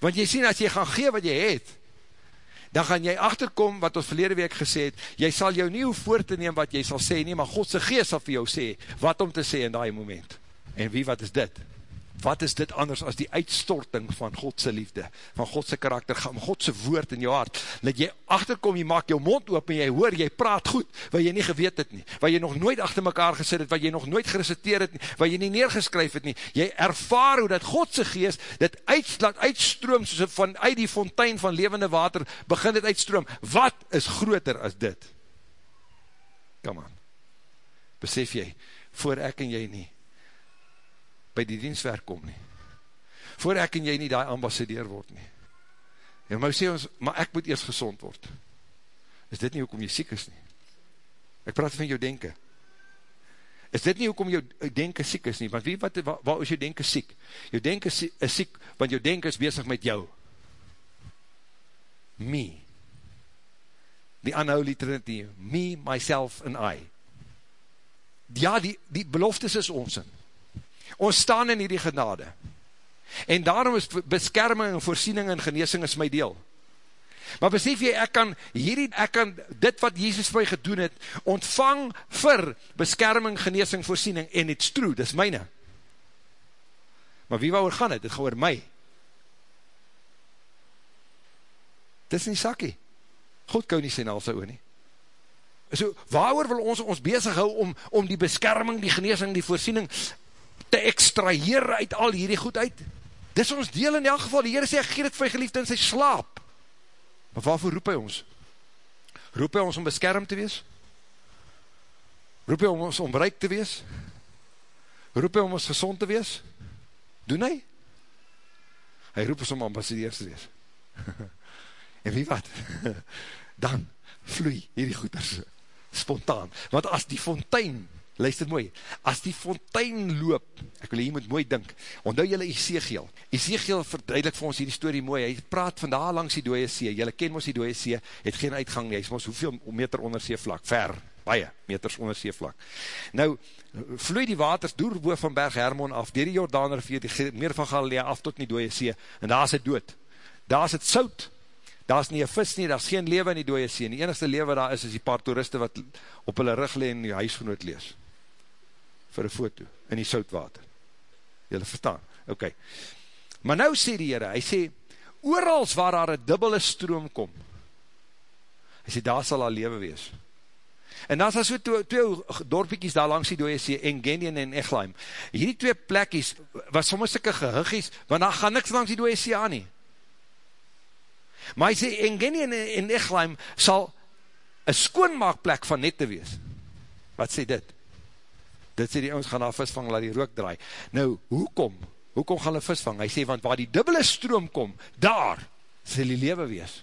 Want jy sien, as jy gaan gee wat jy het, dan gaan jy achterkom wat ons verlede week gesê het, jy sal jou nie hoe voor te neem wat jy sal sê nie, maar Godse geest sal vir jou sê, wat om te sê in die moment. En wie, wat is dit? Wat is dit anders as die uitstorting van Godse liefde, van Godse karakter, van Godse woord in jou hart, dat jy achterkom, jy maak jou mond oop, en jy hoor, jy praat goed, wat jy nie geweet het nie, wat jy nog nooit achter mekaar gesit het, wat jy nog nooit gereciteer het nie, wat jy nie neergeskryf het nie, jy ervaar hoe dat Godse geest, dit uitslaat, uitstroom, soos van uit die fontein van levende water, begin dit uitstroom, wat is groter as dit? Come on, besef jy, voor ek en jy nie, by die dienstwerk kom nie. Voor ek en jy nie die ambassadeur word nie. En my sê ons, maar ek moet eers gezond word. Is dit nie hoekom jy siek is nie? Ek praat van jou denken. Is dit nie hoekom jou denken siek is nie? Want wie, wat, waar, waar is jou denken siek? Jou denken is siek, want jou denken is bezig met jou. Me. The unholy trinity. Me, myself and I. Ja, die, die beloftes is ons in. Ons staan in hierdie genade. En daarom is beskerming en voorsiening en geneesing is my deel. Maar besef jy, ek kan hierdie, ek kan dit wat Jesus vir my gedoen het, ontvang vir beskerming, geneesing, voorsiening, en it's true, dit is myne. Maar wie wou er gaan het? Dit gaan oor my. Dit is nie sakkie. God kou nie sy nalse oor nie. So, waar wil ons ons bezig hou om, om die beskerming, die geneesing, die voorsiening, te extraheer uit al hierdie goed uit. Dis ons deel in elk geval, die Heere sê, ek geer het vir geliefde in sy slaap. Maar waarvoor roep hy ons? Roep hy ons om beskerm te wees? Roep hy ons om bereik te wees? Roep hy om ons gezond te wees? Doen hy? Hy roep ons om ambassadeurs te wees. en wie wat? Dan vloei hierdie goeders spontaan. Want as die fontein luister mooi, as die fontein loop, ek wil hier moet mooi dink, onthou jylle Ezekiel, Ezekiel verduidelik vir ons hierdie story mooi, hy praat van daar langs die dooie see, jylle ken ons die dooie see, het geen uitgang nie, hy is ons hoeveel meter onder see vlak, ver, baie meters onder see vlak. Nou, vloei die waters door boor van berg Hermon af, dier die Jordaner vier, die meer van Galilea af tot die dooie see, en daar is het dood, daar is het soud, daar is nie een vis nie, daar is geen lewe in die dooie see, en die enigste lewe daar is, is die paar toeriste wat op hulle rug leen en die huisgenoot lees vir een foto in die soutwater. Julle verstaan? Ok. Maar nou sê die Heere, hy sê, oorals waar daar een dubbele stroom kom, hy sê, daar sal daar lewe wees. En dan is daar so twee, twee dorpiekies daar langs die dooie sê, Engenian en Echlaim. Hierdie twee plekkies, was soms sikke gehuggies, want daar gaan niks langs die dooie sê aan nie. Maar hy sê, Engeni en, Echleim sal een skoonmaakplek van net te wees. Wat sê dit? Dit sê die ons gaan na visvang, laat die rook draai. Nou, hoekom? Hoekom gaan hulle visvang? Hy sê, want waar die dubbele stroom kom, daar sal die lewe wees.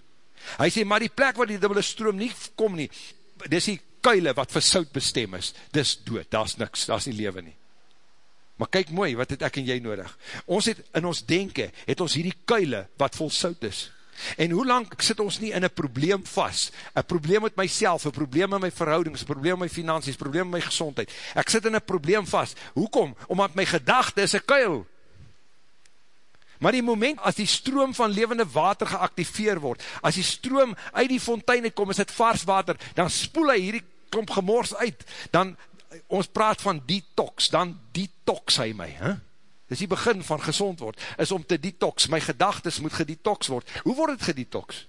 Hy sê, maar die plek waar die dubbele stroom nie kom nie, dis die kuile wat vir soud bestem is, dis dood, daar is niks, daar is nie lewe nie. Maar kyk mooi, wat het ek en jy nodig? Ons het in ons denken, het ons hierdie kuile wat vol soud is. En hoe lang sit ons nie in een probleem vast? Een probleem met myself, een probleem met my verhoudings, een probleem met my finansies, een probleem met my gezondheid. Ek sit in een probleem vast. Hoekom? Omdat my gedachte is een kuil. Maar die moment as die stroom van levende water geactiveer word, as die stroom uit die fontein kom, is het vars water, dan spoel hy hierdie klomp gemors uit, dan, ons praat van detox, dan detox hy my, hè? Dis die begin van gezond word, is om te detox, my gedagtes moet gedetox word. Hoe word het gedetox?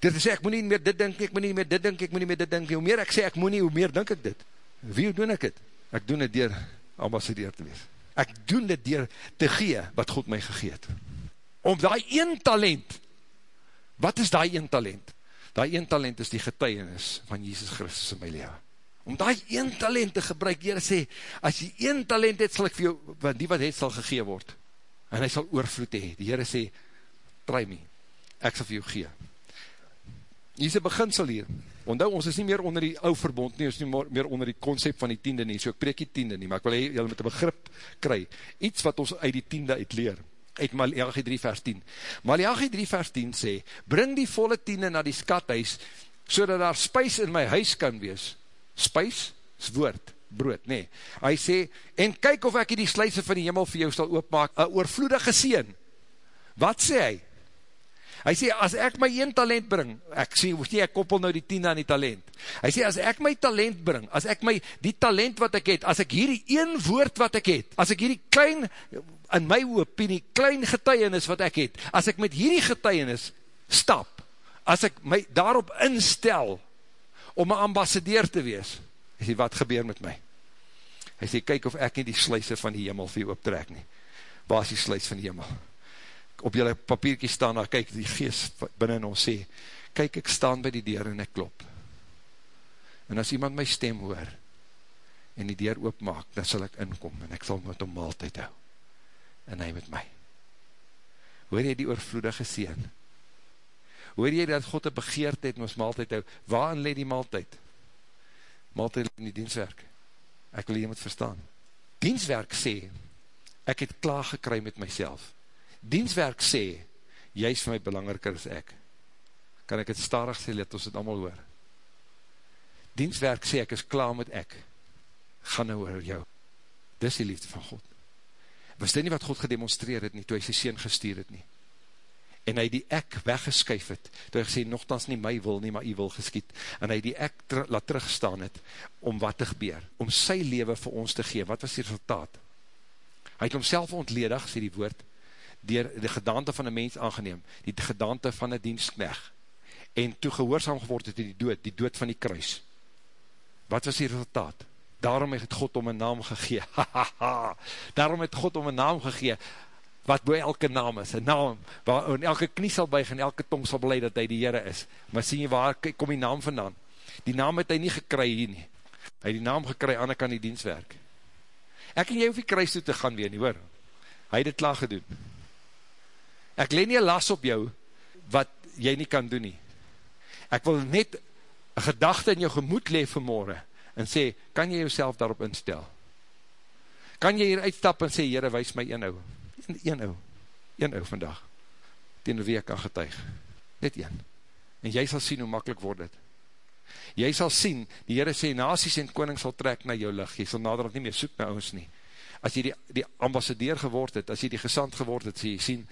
Dit is ek moet nie meer dit denk, ek moet nie meer dit denk, ek moet nie meer dit denk, hoe meer ek sê ek moet nie, hoe meer denk ek dit. Wie doen ek het? Ek doen het dier ambassadeur te wees. Ek doen dit dier te gee, wat God my gegeet. Om die een talent, wat is die een talent? Die een talent is die getuienis van Jesus Christus in my leven om die een talent te gebruik, die sê, as jy een talent het, sal ek vir jou, want die wat het, sal gegee word, en hy sal oorvloed hee, die Heere sê, try me, ek sal vir jou gee, hier is een beginsel hier, onthou, ons is nie meer onder die ou verbond nie, ons is nie meer onder die concept van die tiende nie, so ek preek die tiende nie, maar ek wil jy met een begrip kry, iets wat ons uit die tiende uit leer, uit Malachi 3 vers 10, Malachi 3 vers 10 sê, bring die volle tiende na die skathuis, so dat daar spuis in my huis kan wees, spuis, is woord, brood, nee. Hy sê, en kyk of ek die sluise van die hemel vir jou sal oopmaak, een oorvloedige seen. Wat sê hy? Hy sê, as ek my een talent bring, ek sê, nie, ek koppel nou die tiende aan die talent. Hy sê, as ek my talent bring, as ek my, die talent wat ek het, as ek hierdie een woord wat ek het, as ek hierdie klein, in my opinie, klein getuienis wat ek het, as ek met hierdie getuienis stap, as ek my daarop instel, om een ambassadeur te wees. Hy sê, wat gebeur met my? Hy sê, kyk of ek nie die sluise van die hemel vir jou optrek nie. Waar is die sluis van die hemel? Op jylle papierkie staan daar, kyk die geest binnen ons sê, kyk ek staan by die deur en ek klop. En as iemand my stem hoor, en die deur oopmaak, dan sal ek inkom, en ek sal met hom maaltijd hou. En hy met my. Hoor jy die oorvloedige seen? Hoor jy dat God een begeerd het, ons maaltijd hou, waarin leed die maaltijd? Maaltijd in die dienstwerk. Ek wil jy moet verstaan. Dienstwerk sê, ek het klaar gekry met myself. Dienstwerk sê, jy is vir my belangriker as ek. Kan ek het starig sê, let ons het allemaal hoor. Dienstwerk sê, ek is klaar met ek. Ga nou oor jou. Dis die liefde van God. Was dit nie wat God gedemonstreer het nie, toe hy sy sien gestuur het nie? En hy die ek weggeskuif het, toe hy gesê, nogthans nie my wil nie, maar hy wil geskiet, en hy die ek ter, laat terugstaan het, om wat te gebeur, om sy leven vir ons te gee, wat was die resultaat? Hy het homself ontledig, sê die woord, dier die gedaante van een mens aangeneem, die gedaante van een dienstknecht, en toe gehoorzaam geword het die dood, die dood van die kruis. Wat was die resultaat? Daarom het God om een naam gegee, ha ha ha, daarom het God om een naam gegee, wat boe elke naam is, een naam, waar in elke knie sal buig en elke tong sal beleid dat hy die Heere is. Maar sien jy, waar kom die naam vandaan? Die naam het hy nie gekry hier nie. Hy het die naam gekry aan ek aan die dienstwerk. Ek en jy hoef die kruis toe te gaan weer nie, hoor. Hy het het klaar gedoen. Ek leen nie las op jou, wat jy nie kan doen nie. Ek wil net een gedachte in jou gemoed leef vanmorgen, en sê, kan jy jouself daarop instel? Kan jy hier uitstap en sê, Heere, wees my een ouwe? een ou, een ou vandag, tegen wie ek kan getuig, net een, en jy sal sien hoe makkelijk word dit, jy sal sien, die Heere sê, nasies en koning sal trek na jou licht, jy sal naderhand nie meer soek na ons nie, as jy die, die ambassadeur geword het, as jy die gesand geword het, sê jy sien,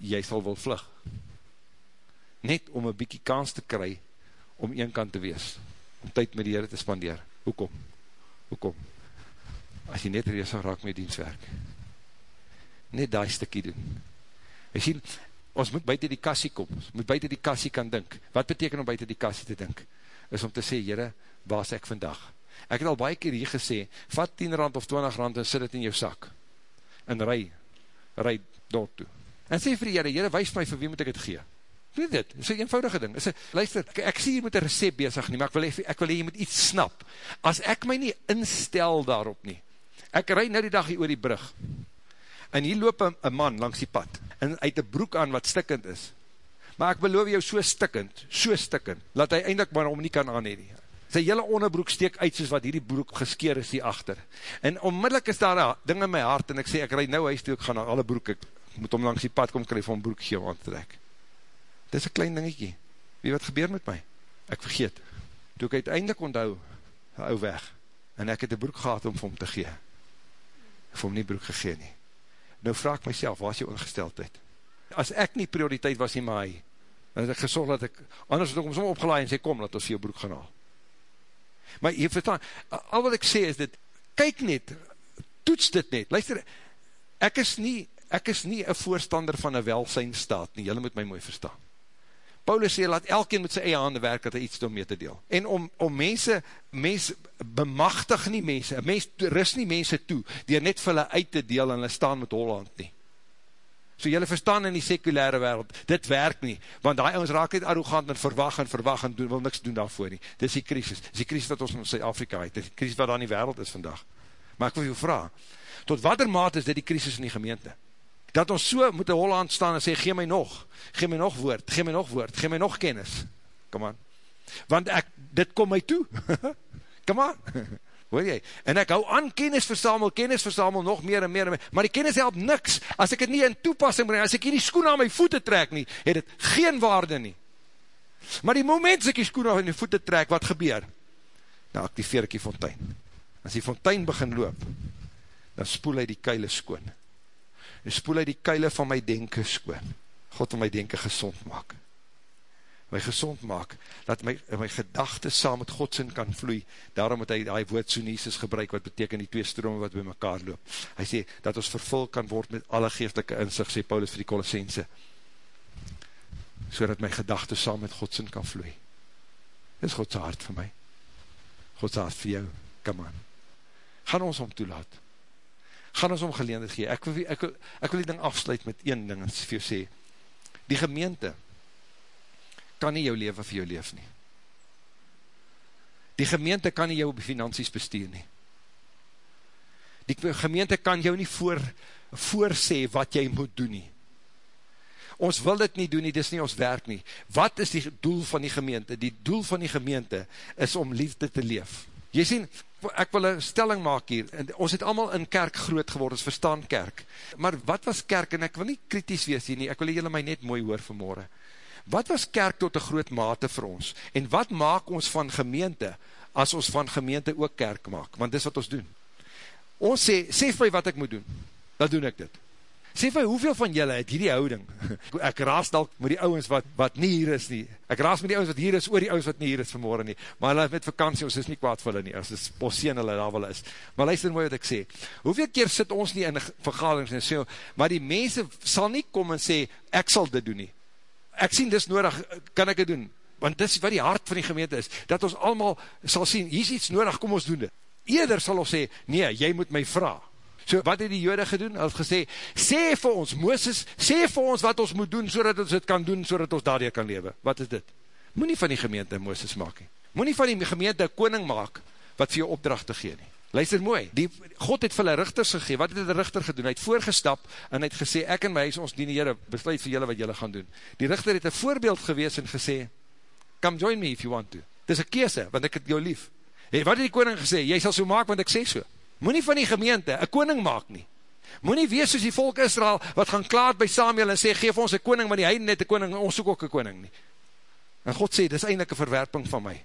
jy sal wil vlug, net om een bykie kans te kry, om een kant te wees, om tyd met die Heere te spandeer, hoekom, hoekom, as jy net rees sal raak met dienstwerk, net die stikkie doen. Jy sien, ons moet buiten die kassie kom, ons moet buiten die kassie kan dink. Wat beteken om buiten die kassie te dink? Is om te sê, jyre, waar is ek vandag? Ek het al baie keer hier gesê, vat 10 rand of 20 rand en sit het in jou sak. En ry, ry door toe. En sê vir die jyre, jyre, wees my vir wie moet ek het gee? Weet dit, is een eenvoudige ding. Is a, luister, ek, ek sê jy moet een recept bezig nie, maar ek wil, ek wil jy moet iets snap. As ek my nie instel daarop nie, ek rijd nou die dag hier oor die brug, en hier loop een, een man langs die pad, en uit die broek aan wat stikkend is, maar ek beloof jou so stikkend, so stikkend, laat hy eindelijk maar om nie kan aanheen nie. Sy hele onderbroek steek uit soos wat hierdie broek geskeer is hier achter. En onmiddellik is daar een ding in my hart, en ek sê, ek rijd nou huis toe, ek ga na alle broek, ek moet om langs die pad kom, kryf om broek geel aan te trek dit is een klein dingetje, wie wat gebeur met my? Ek vergeet, toe ek uiteindelik onthou, hou weg, en ek het die broek gehad om vir hom te gee, vir hom nie broek gegee nie. Nou vraag ek myself, waar is jou ingesteldheid? As ek nie prioriteit was maar hy, dan het ek gesorg dat ek, anders het ek om som opgelaai en sê, kom, laat ons vir jou broek gaan haal. Maar jy verstaan, al wat ek sê is dit, kyk net, toets dit net, luister, ek is nie, ek is nie een voorstander van een welsijnstaat nie, jylle moet my mooi verstaan. Paulus sê, laat elkeen met sy eie handen werk, dat hy iets doen mee te deel. En om, om mense, mens bemachtig nie mense, mens rus nie mense toe, die net vir hulle uit te deel, en hulle staan met Holland nie. So jylle verstaan in die sekulare wereld, dit werk nie, want die ons raak het arrogant en verwag en verwag en doen, wil niks doen daarvoor nie. Dit is die krisis, dit is die krisis wat ons in Zuid-Afrika het, dit is die krisis wat daar in die wereld is vandag. Maar ek wil jou vraag, tot wat er maat is dit die krisis in die gemeente? Dat ons so moet in Holland staan en sê, gee my nog, gee my nog woord, gee my nog woord, gee my nog kennis, kom aan, want ek, dit kom my toe, kom aan, hoor jy, en ek hou aan kennis versamel, kennis versamel, nog meer en meer en meer, maar die kennis help niks, as ek het nie in toepassing breng, as ek hier die skoen aan my voete trek nie, het het geen waarde nie, maar die moment as ek die skoen aan my voete trek, wat gebeur? Nou activeer ek die fontein, as die fontein begin loop, dan spoel hy die keile skoon, en spoel hy die keile van my denken skoon. God wil my denken gezond maak. My gezond maak, dat my, my gedachte saam met Godsin kan vloei, daarom het hy die woord soenesis gebruik, wat beteken die twee strome wat by mekaar loop. Hy sê, dat ons vervul kan word met alle geestelike inzicht, sê Paulus vir die Colossense, so dat my gedachte saam met Godsin kan vloei. Dit is Godse hart vir my. Godse hart vir jou, come on. Gaan ons om toelaat gaan ons om geleendheid gee. Ek ek, wil, ek wil die ding afsluit met een ding, en vir jou sê, die gemeente kan nie jou leven vir jou leef nie. Die gemeente kan nie jou finansies bestuur nie. Die gemeente kan jou nie voor, voorsê wat jy moet doen nie. Ons wil dit nie doen nie, dit is nie ons werk nie. Wat is die doel van die gemeente? Die doel van die gemeente is om liefde te leef. Jy sien, ek wil een stelling maak hier, ons het allemaal in kerk groot geworden, ons verstaan kerk, maar wat was kerk, en ek wil nie kritisch wees hier nie, ek wil julle my net mooi hoor vanmorgen, wat was kerk tot een groot mate vir ons, en wat maak ons van gemeente, as ons van gemeente ook kerk maak, want dis wat ons doen, ons sê, sê vir wat ek moet doen, dan doen ek dit, sê vir, hoeveel van julle het hierdie houding? Ek raas dalk met die ouwens wat, wat nie hier is nie. Ek raas met die ouwens wat hier is, oor die ouwens wat nie hier is vanmorgen nie. Maar hulle met vakantie, ons is nie kwaad vir hulle nie, as is poseen hulle daar wel is. Maar luister mooi wat ek sê. Hoeveel keer sit ons nie in vergadings en sê, maar die mense sal nie kom en sê, ek sal dit doen nie. Ek sien dis nodig, kan ek dit doen? Want dis wat die hart van die gemeente is, dat ons allemaal sal sien, hier is iets nodig, kom ons doen dit. Eerder sal ons sê, nee, jy moet my vraag So wat het die jode gedoen? Hy het gesê, sê vir ons, Mooses, sê vir ons wat ons moet doen, so ons dit kan doen, so ons daardoor kan lewe. Wat is dit? Moe nie van die gemeente Mooses maak nie. Moe nie van die gemeente koning maak, wat vir jou opdracht te gee nie. Luister mooi, die, God het vir hulle richters gegee, wat het die richter gedoen? Hy het voorgestap en hy het gesê, ek en my huis, ons dien die Heere, besluit vir julle wat julle gaan doen. Die richter het een voorbeeld gewees en gesê, come join me if you want to. Dit is een keese, want ek het jou lief. Hey, wat het die koning gesê? Jy sal so maak, want ek sê so. Moe van die gemeente een koning maak nie. Moe nie wees soos die volk Israel, wat gaan klaar by Samuel en sê, geef ons een koning, maar die heiden net een koning, ons soek ook een koning nie. En God sê, dit is eindelijk een verwerping van my.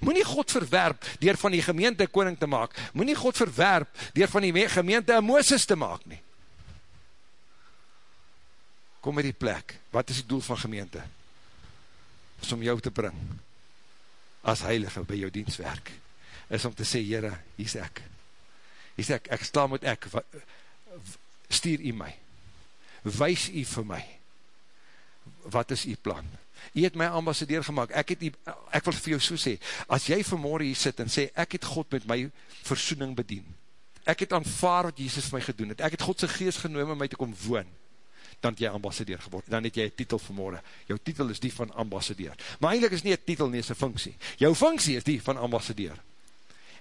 Moe nie God verwerp, dier van die gemeente een koning te maak. Moe nie God verwerp, dier van die gemeente een Mooses te maak nie. Kom met die plek, wat is die doel van gemeente? Is om jou te bring, as heilige by jou dienstwerk, is om te sê, Heere, hier is ek. Hy sê, ek, ek sta met ek, stuur u my, wees u vir my, wat is u plan? U het my ambassadeur gemaakt, ek, het die, ek wil vir jou so sê, as jy vanmorgen hier sit en sê, ek het God met my versoening bedien, ek het aanvaar wat Jesus vir my gedoen het, ek het Godse geest genoem om my te kom woon, dan het jy ambassadeur geword, dan het jy een titel vanmorgen, jou titel is die van ambassadeur, maar eindelijk is nie een titel nie, is een functie, jou functie is die van ambassadeur,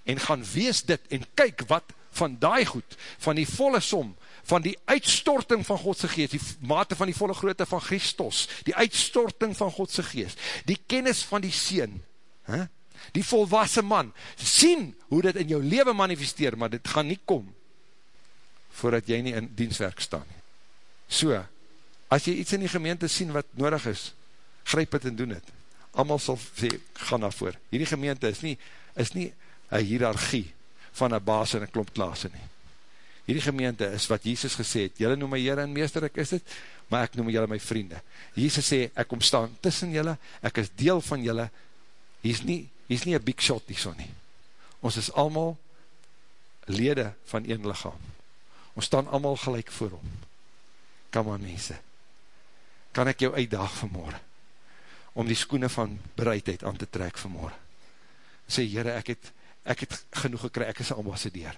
en gaan wees dit, en kyk wat van daai goed, van die volle som, van die uitstorting van Godse geest, die mate van die volle grootte van Christus, die uitstorting van Godse geest, die kennis van die Seen, huh? die volwassen man, sien hoe dit in jou leven manifesteer, maar dit gaan nie kom, voordat jy nie in dienstwerk staan. So, as jy iets in die gemeente sien wat nodig is, grijp het en doen het. Amal sal sê, ga na voor. Hierdie gemeente is nie, is nie een hiërarchie van een baas en een klomp klaase nie. Hierdie gemeente is wat Jesus gesê het, jylle noem my Heere en Meester, ek is dit, maar ek noem jylle my vriende. Jesus sê, ek kom staan tussen jylle, ek is deel van jylle, hier is nie, hier is nie een big shot nie so nie. Ons is allemaal lede van een lichaam. Ons staan allemaal gelijk voor hom. Kom aan mense, kan ek jou uitdaag vanmorgen, om die skoene van bereidheid aan te trek vanmorgen. Sê, Heere, ek het, ek het genoeg gekry, ek is ambassadeur.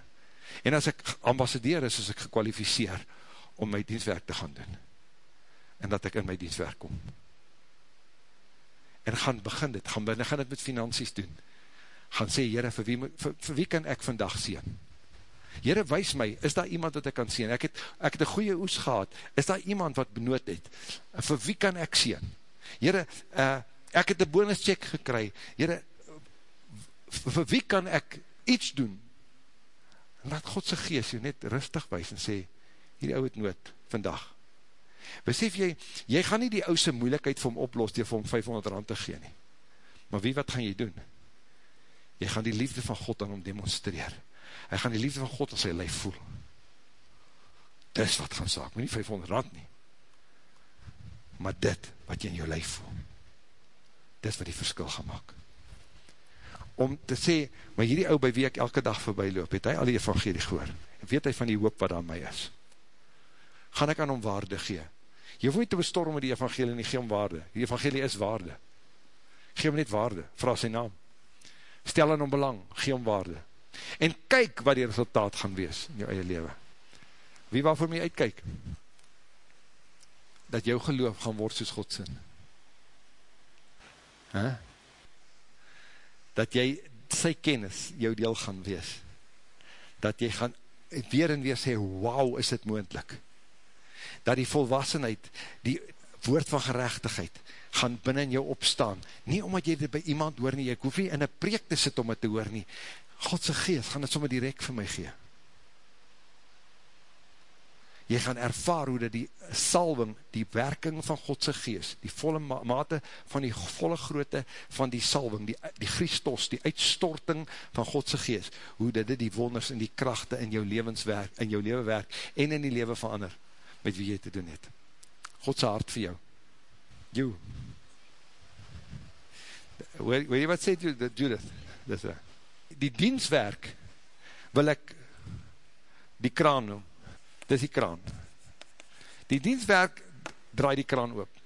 En as ek ambassadeur is, is ek gekwalificeer om my dienstwerk te gaan doen. En dat ek in my dienstwerk kom. En gaan begin dit, gaan begin dit met finansies doen. Gaan sê, Heere, vir wie, vir, vir wie kan ek vandag sien? Heere, wees my, is daar iemand wat ek kan sien? Ek het, ek het een goeie oes gehad. Is daar iemand wat benoot het? Vir wie kan ek sien? Heere, uh, ek het een bonus check gekry. Heere, vir wie kan ek iets doen laat Godse geest jou net rustig wees en sê, hierdie ouwe het nood, vandag. Besef jy, jy gaan nie die ouse moeilikheid vir hom oplos, die vir hom 500 rand te gee nie. Maar wie wat gaan jy doen? Jy gaan die liefde van God aan hom demonstreer. Hy gaan die liefde van God aan sy lijf voel. Dis wat gaan saak, maar nie 500 rand nie. Maar dit wat jy in jou lijf voel. Dis wat die verskil gaan maak om te sê, maar hierdie ou by wie ek elke dag voorbij loop, het hy al die evangelie gehoor, weet hy van die hoop wat aan my is, gaan ek aan hom waarde gee, jy hoef nie te bestorm met die evangelie nie, gee hom waarde, die evangelie is waarde, gee hom net waarde, vraag sy naam, stel aan hom belang, gee hom waarde, en kyk wat die resultaat gaan wees, in jou eie leven, wie waarvoor my uitkyk, dat jou geloof gaan word soos Godsin, huh? Dat jy sy kennis jou deel gaan wees. Dat jy gaan weer en weer sê, wauw, is dit moendlik. Dat die volwassenheid, die woord van gerechtigheid, gaan binnen jou opstaan. Nie omdat jy dit by iemand hoor nie, ek hoef nie in een preek te sit om het te hoor nie. Godse geest gaan het sommer direct vir my gee jy gaan ervaar hoe dat die salwing, die werking van Godse geest, die volle mate van die volle grootte van die salwing, die, die Christus, die uitstorting van Godse geest, hoe dat dit die wonders en die krachte in jou levenswerk, in jou leven werk, en in die leven van ander, met wie jy te doen het. Godse hart vir jou. Jou. Weet jy wat sê Judith? Die dienstwerk wil ek die kraan noem dis die kraan. Die dienstwerk draai die kraan oop.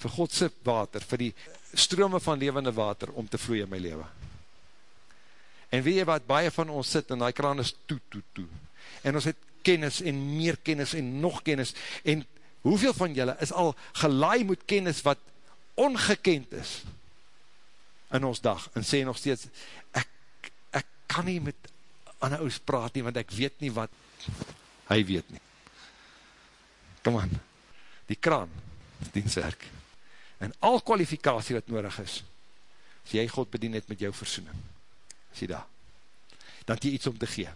Vir Godse water, vir die strome van levende water om te vloeie in my leven. En weet jy wat, baie van ons sit en die kraan is toe, toe, toe. En ons het kennis en meer kennis en nog kennis. En hoeveel van julle is al gelaai moet kennis wat ongekend is in ons dag. En sê nog steeds, ek, ek kan nie met ander oos praat nie, want ek weet nie wat hy weet nie. Kom aan, die kraan is dienstwerk. En al kwalifikatie wat nodig is, as jy God bedien het met jou versoening, sê daar, dan jy iets om te gee.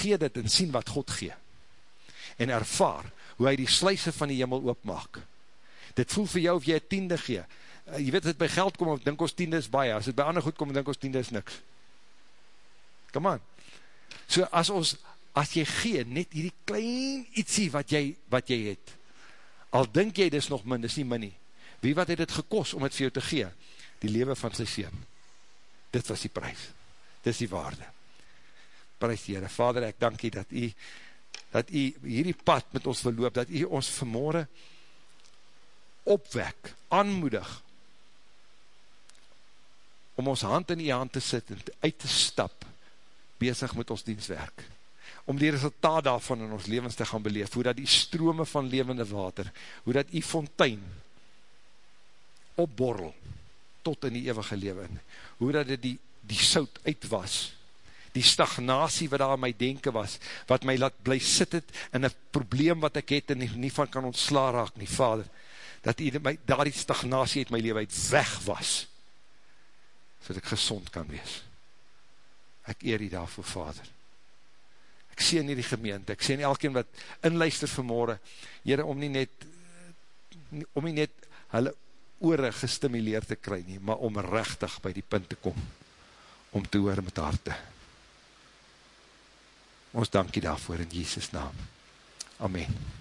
Gee dit en sien wat God gee. En ervaar hoe hy die sluise van die jimmel oopmaak. Dit voel vir jou of jy een tiende gee. Uh, jy weet, as het by geld kom, dink ons tiende is baie. As het by ander goed kom, dink ons tiende is niks. Come on. So as ons as jy gee, net hierdie klein ietsie wat jy, wat jy het, al dink jy dis nog min, dis nie min nie, wie wat het het gekos om het vir jou te gee? Die lewe van sy sien. Dit was die prijs. Dit is die waarde. Prijs die Heere. Vader, ek dank jy dat jy, dat jy hierdie pad met ons verloop, dat jy ons vanmorgen opwek, aanmoedig, om ons hand in die hand te sit en uit te stap, bezig met ons dienstwerk om die resultaat daarvan in ons levens te gaan beleef, hoe dat die strome van levende water, hoe dat die fontein opborrel tot in die eeuwige leven, hoe dat die, die sout uitwas, die stagnatie wat daar in my denken was, wat my laat bly sit het, in een probleem wat ek het, en nie, nie van kan ontsla raak nie, vader, dat die, my, daar die stagnatie uit my leven uit weg was, so ek gezond kan wees. Ek eer die daarvoor, vader. Ek sê nie die gemeente, ek sê nie elkeen wat inluister vanmorgen, jyre om nie net, om nie net hulle oore gestimuleerd te kry nie, maar om rechtig by die punt te kom, om te hoor met harte. Ons dankie daarvoor in Jesus naam. Amen.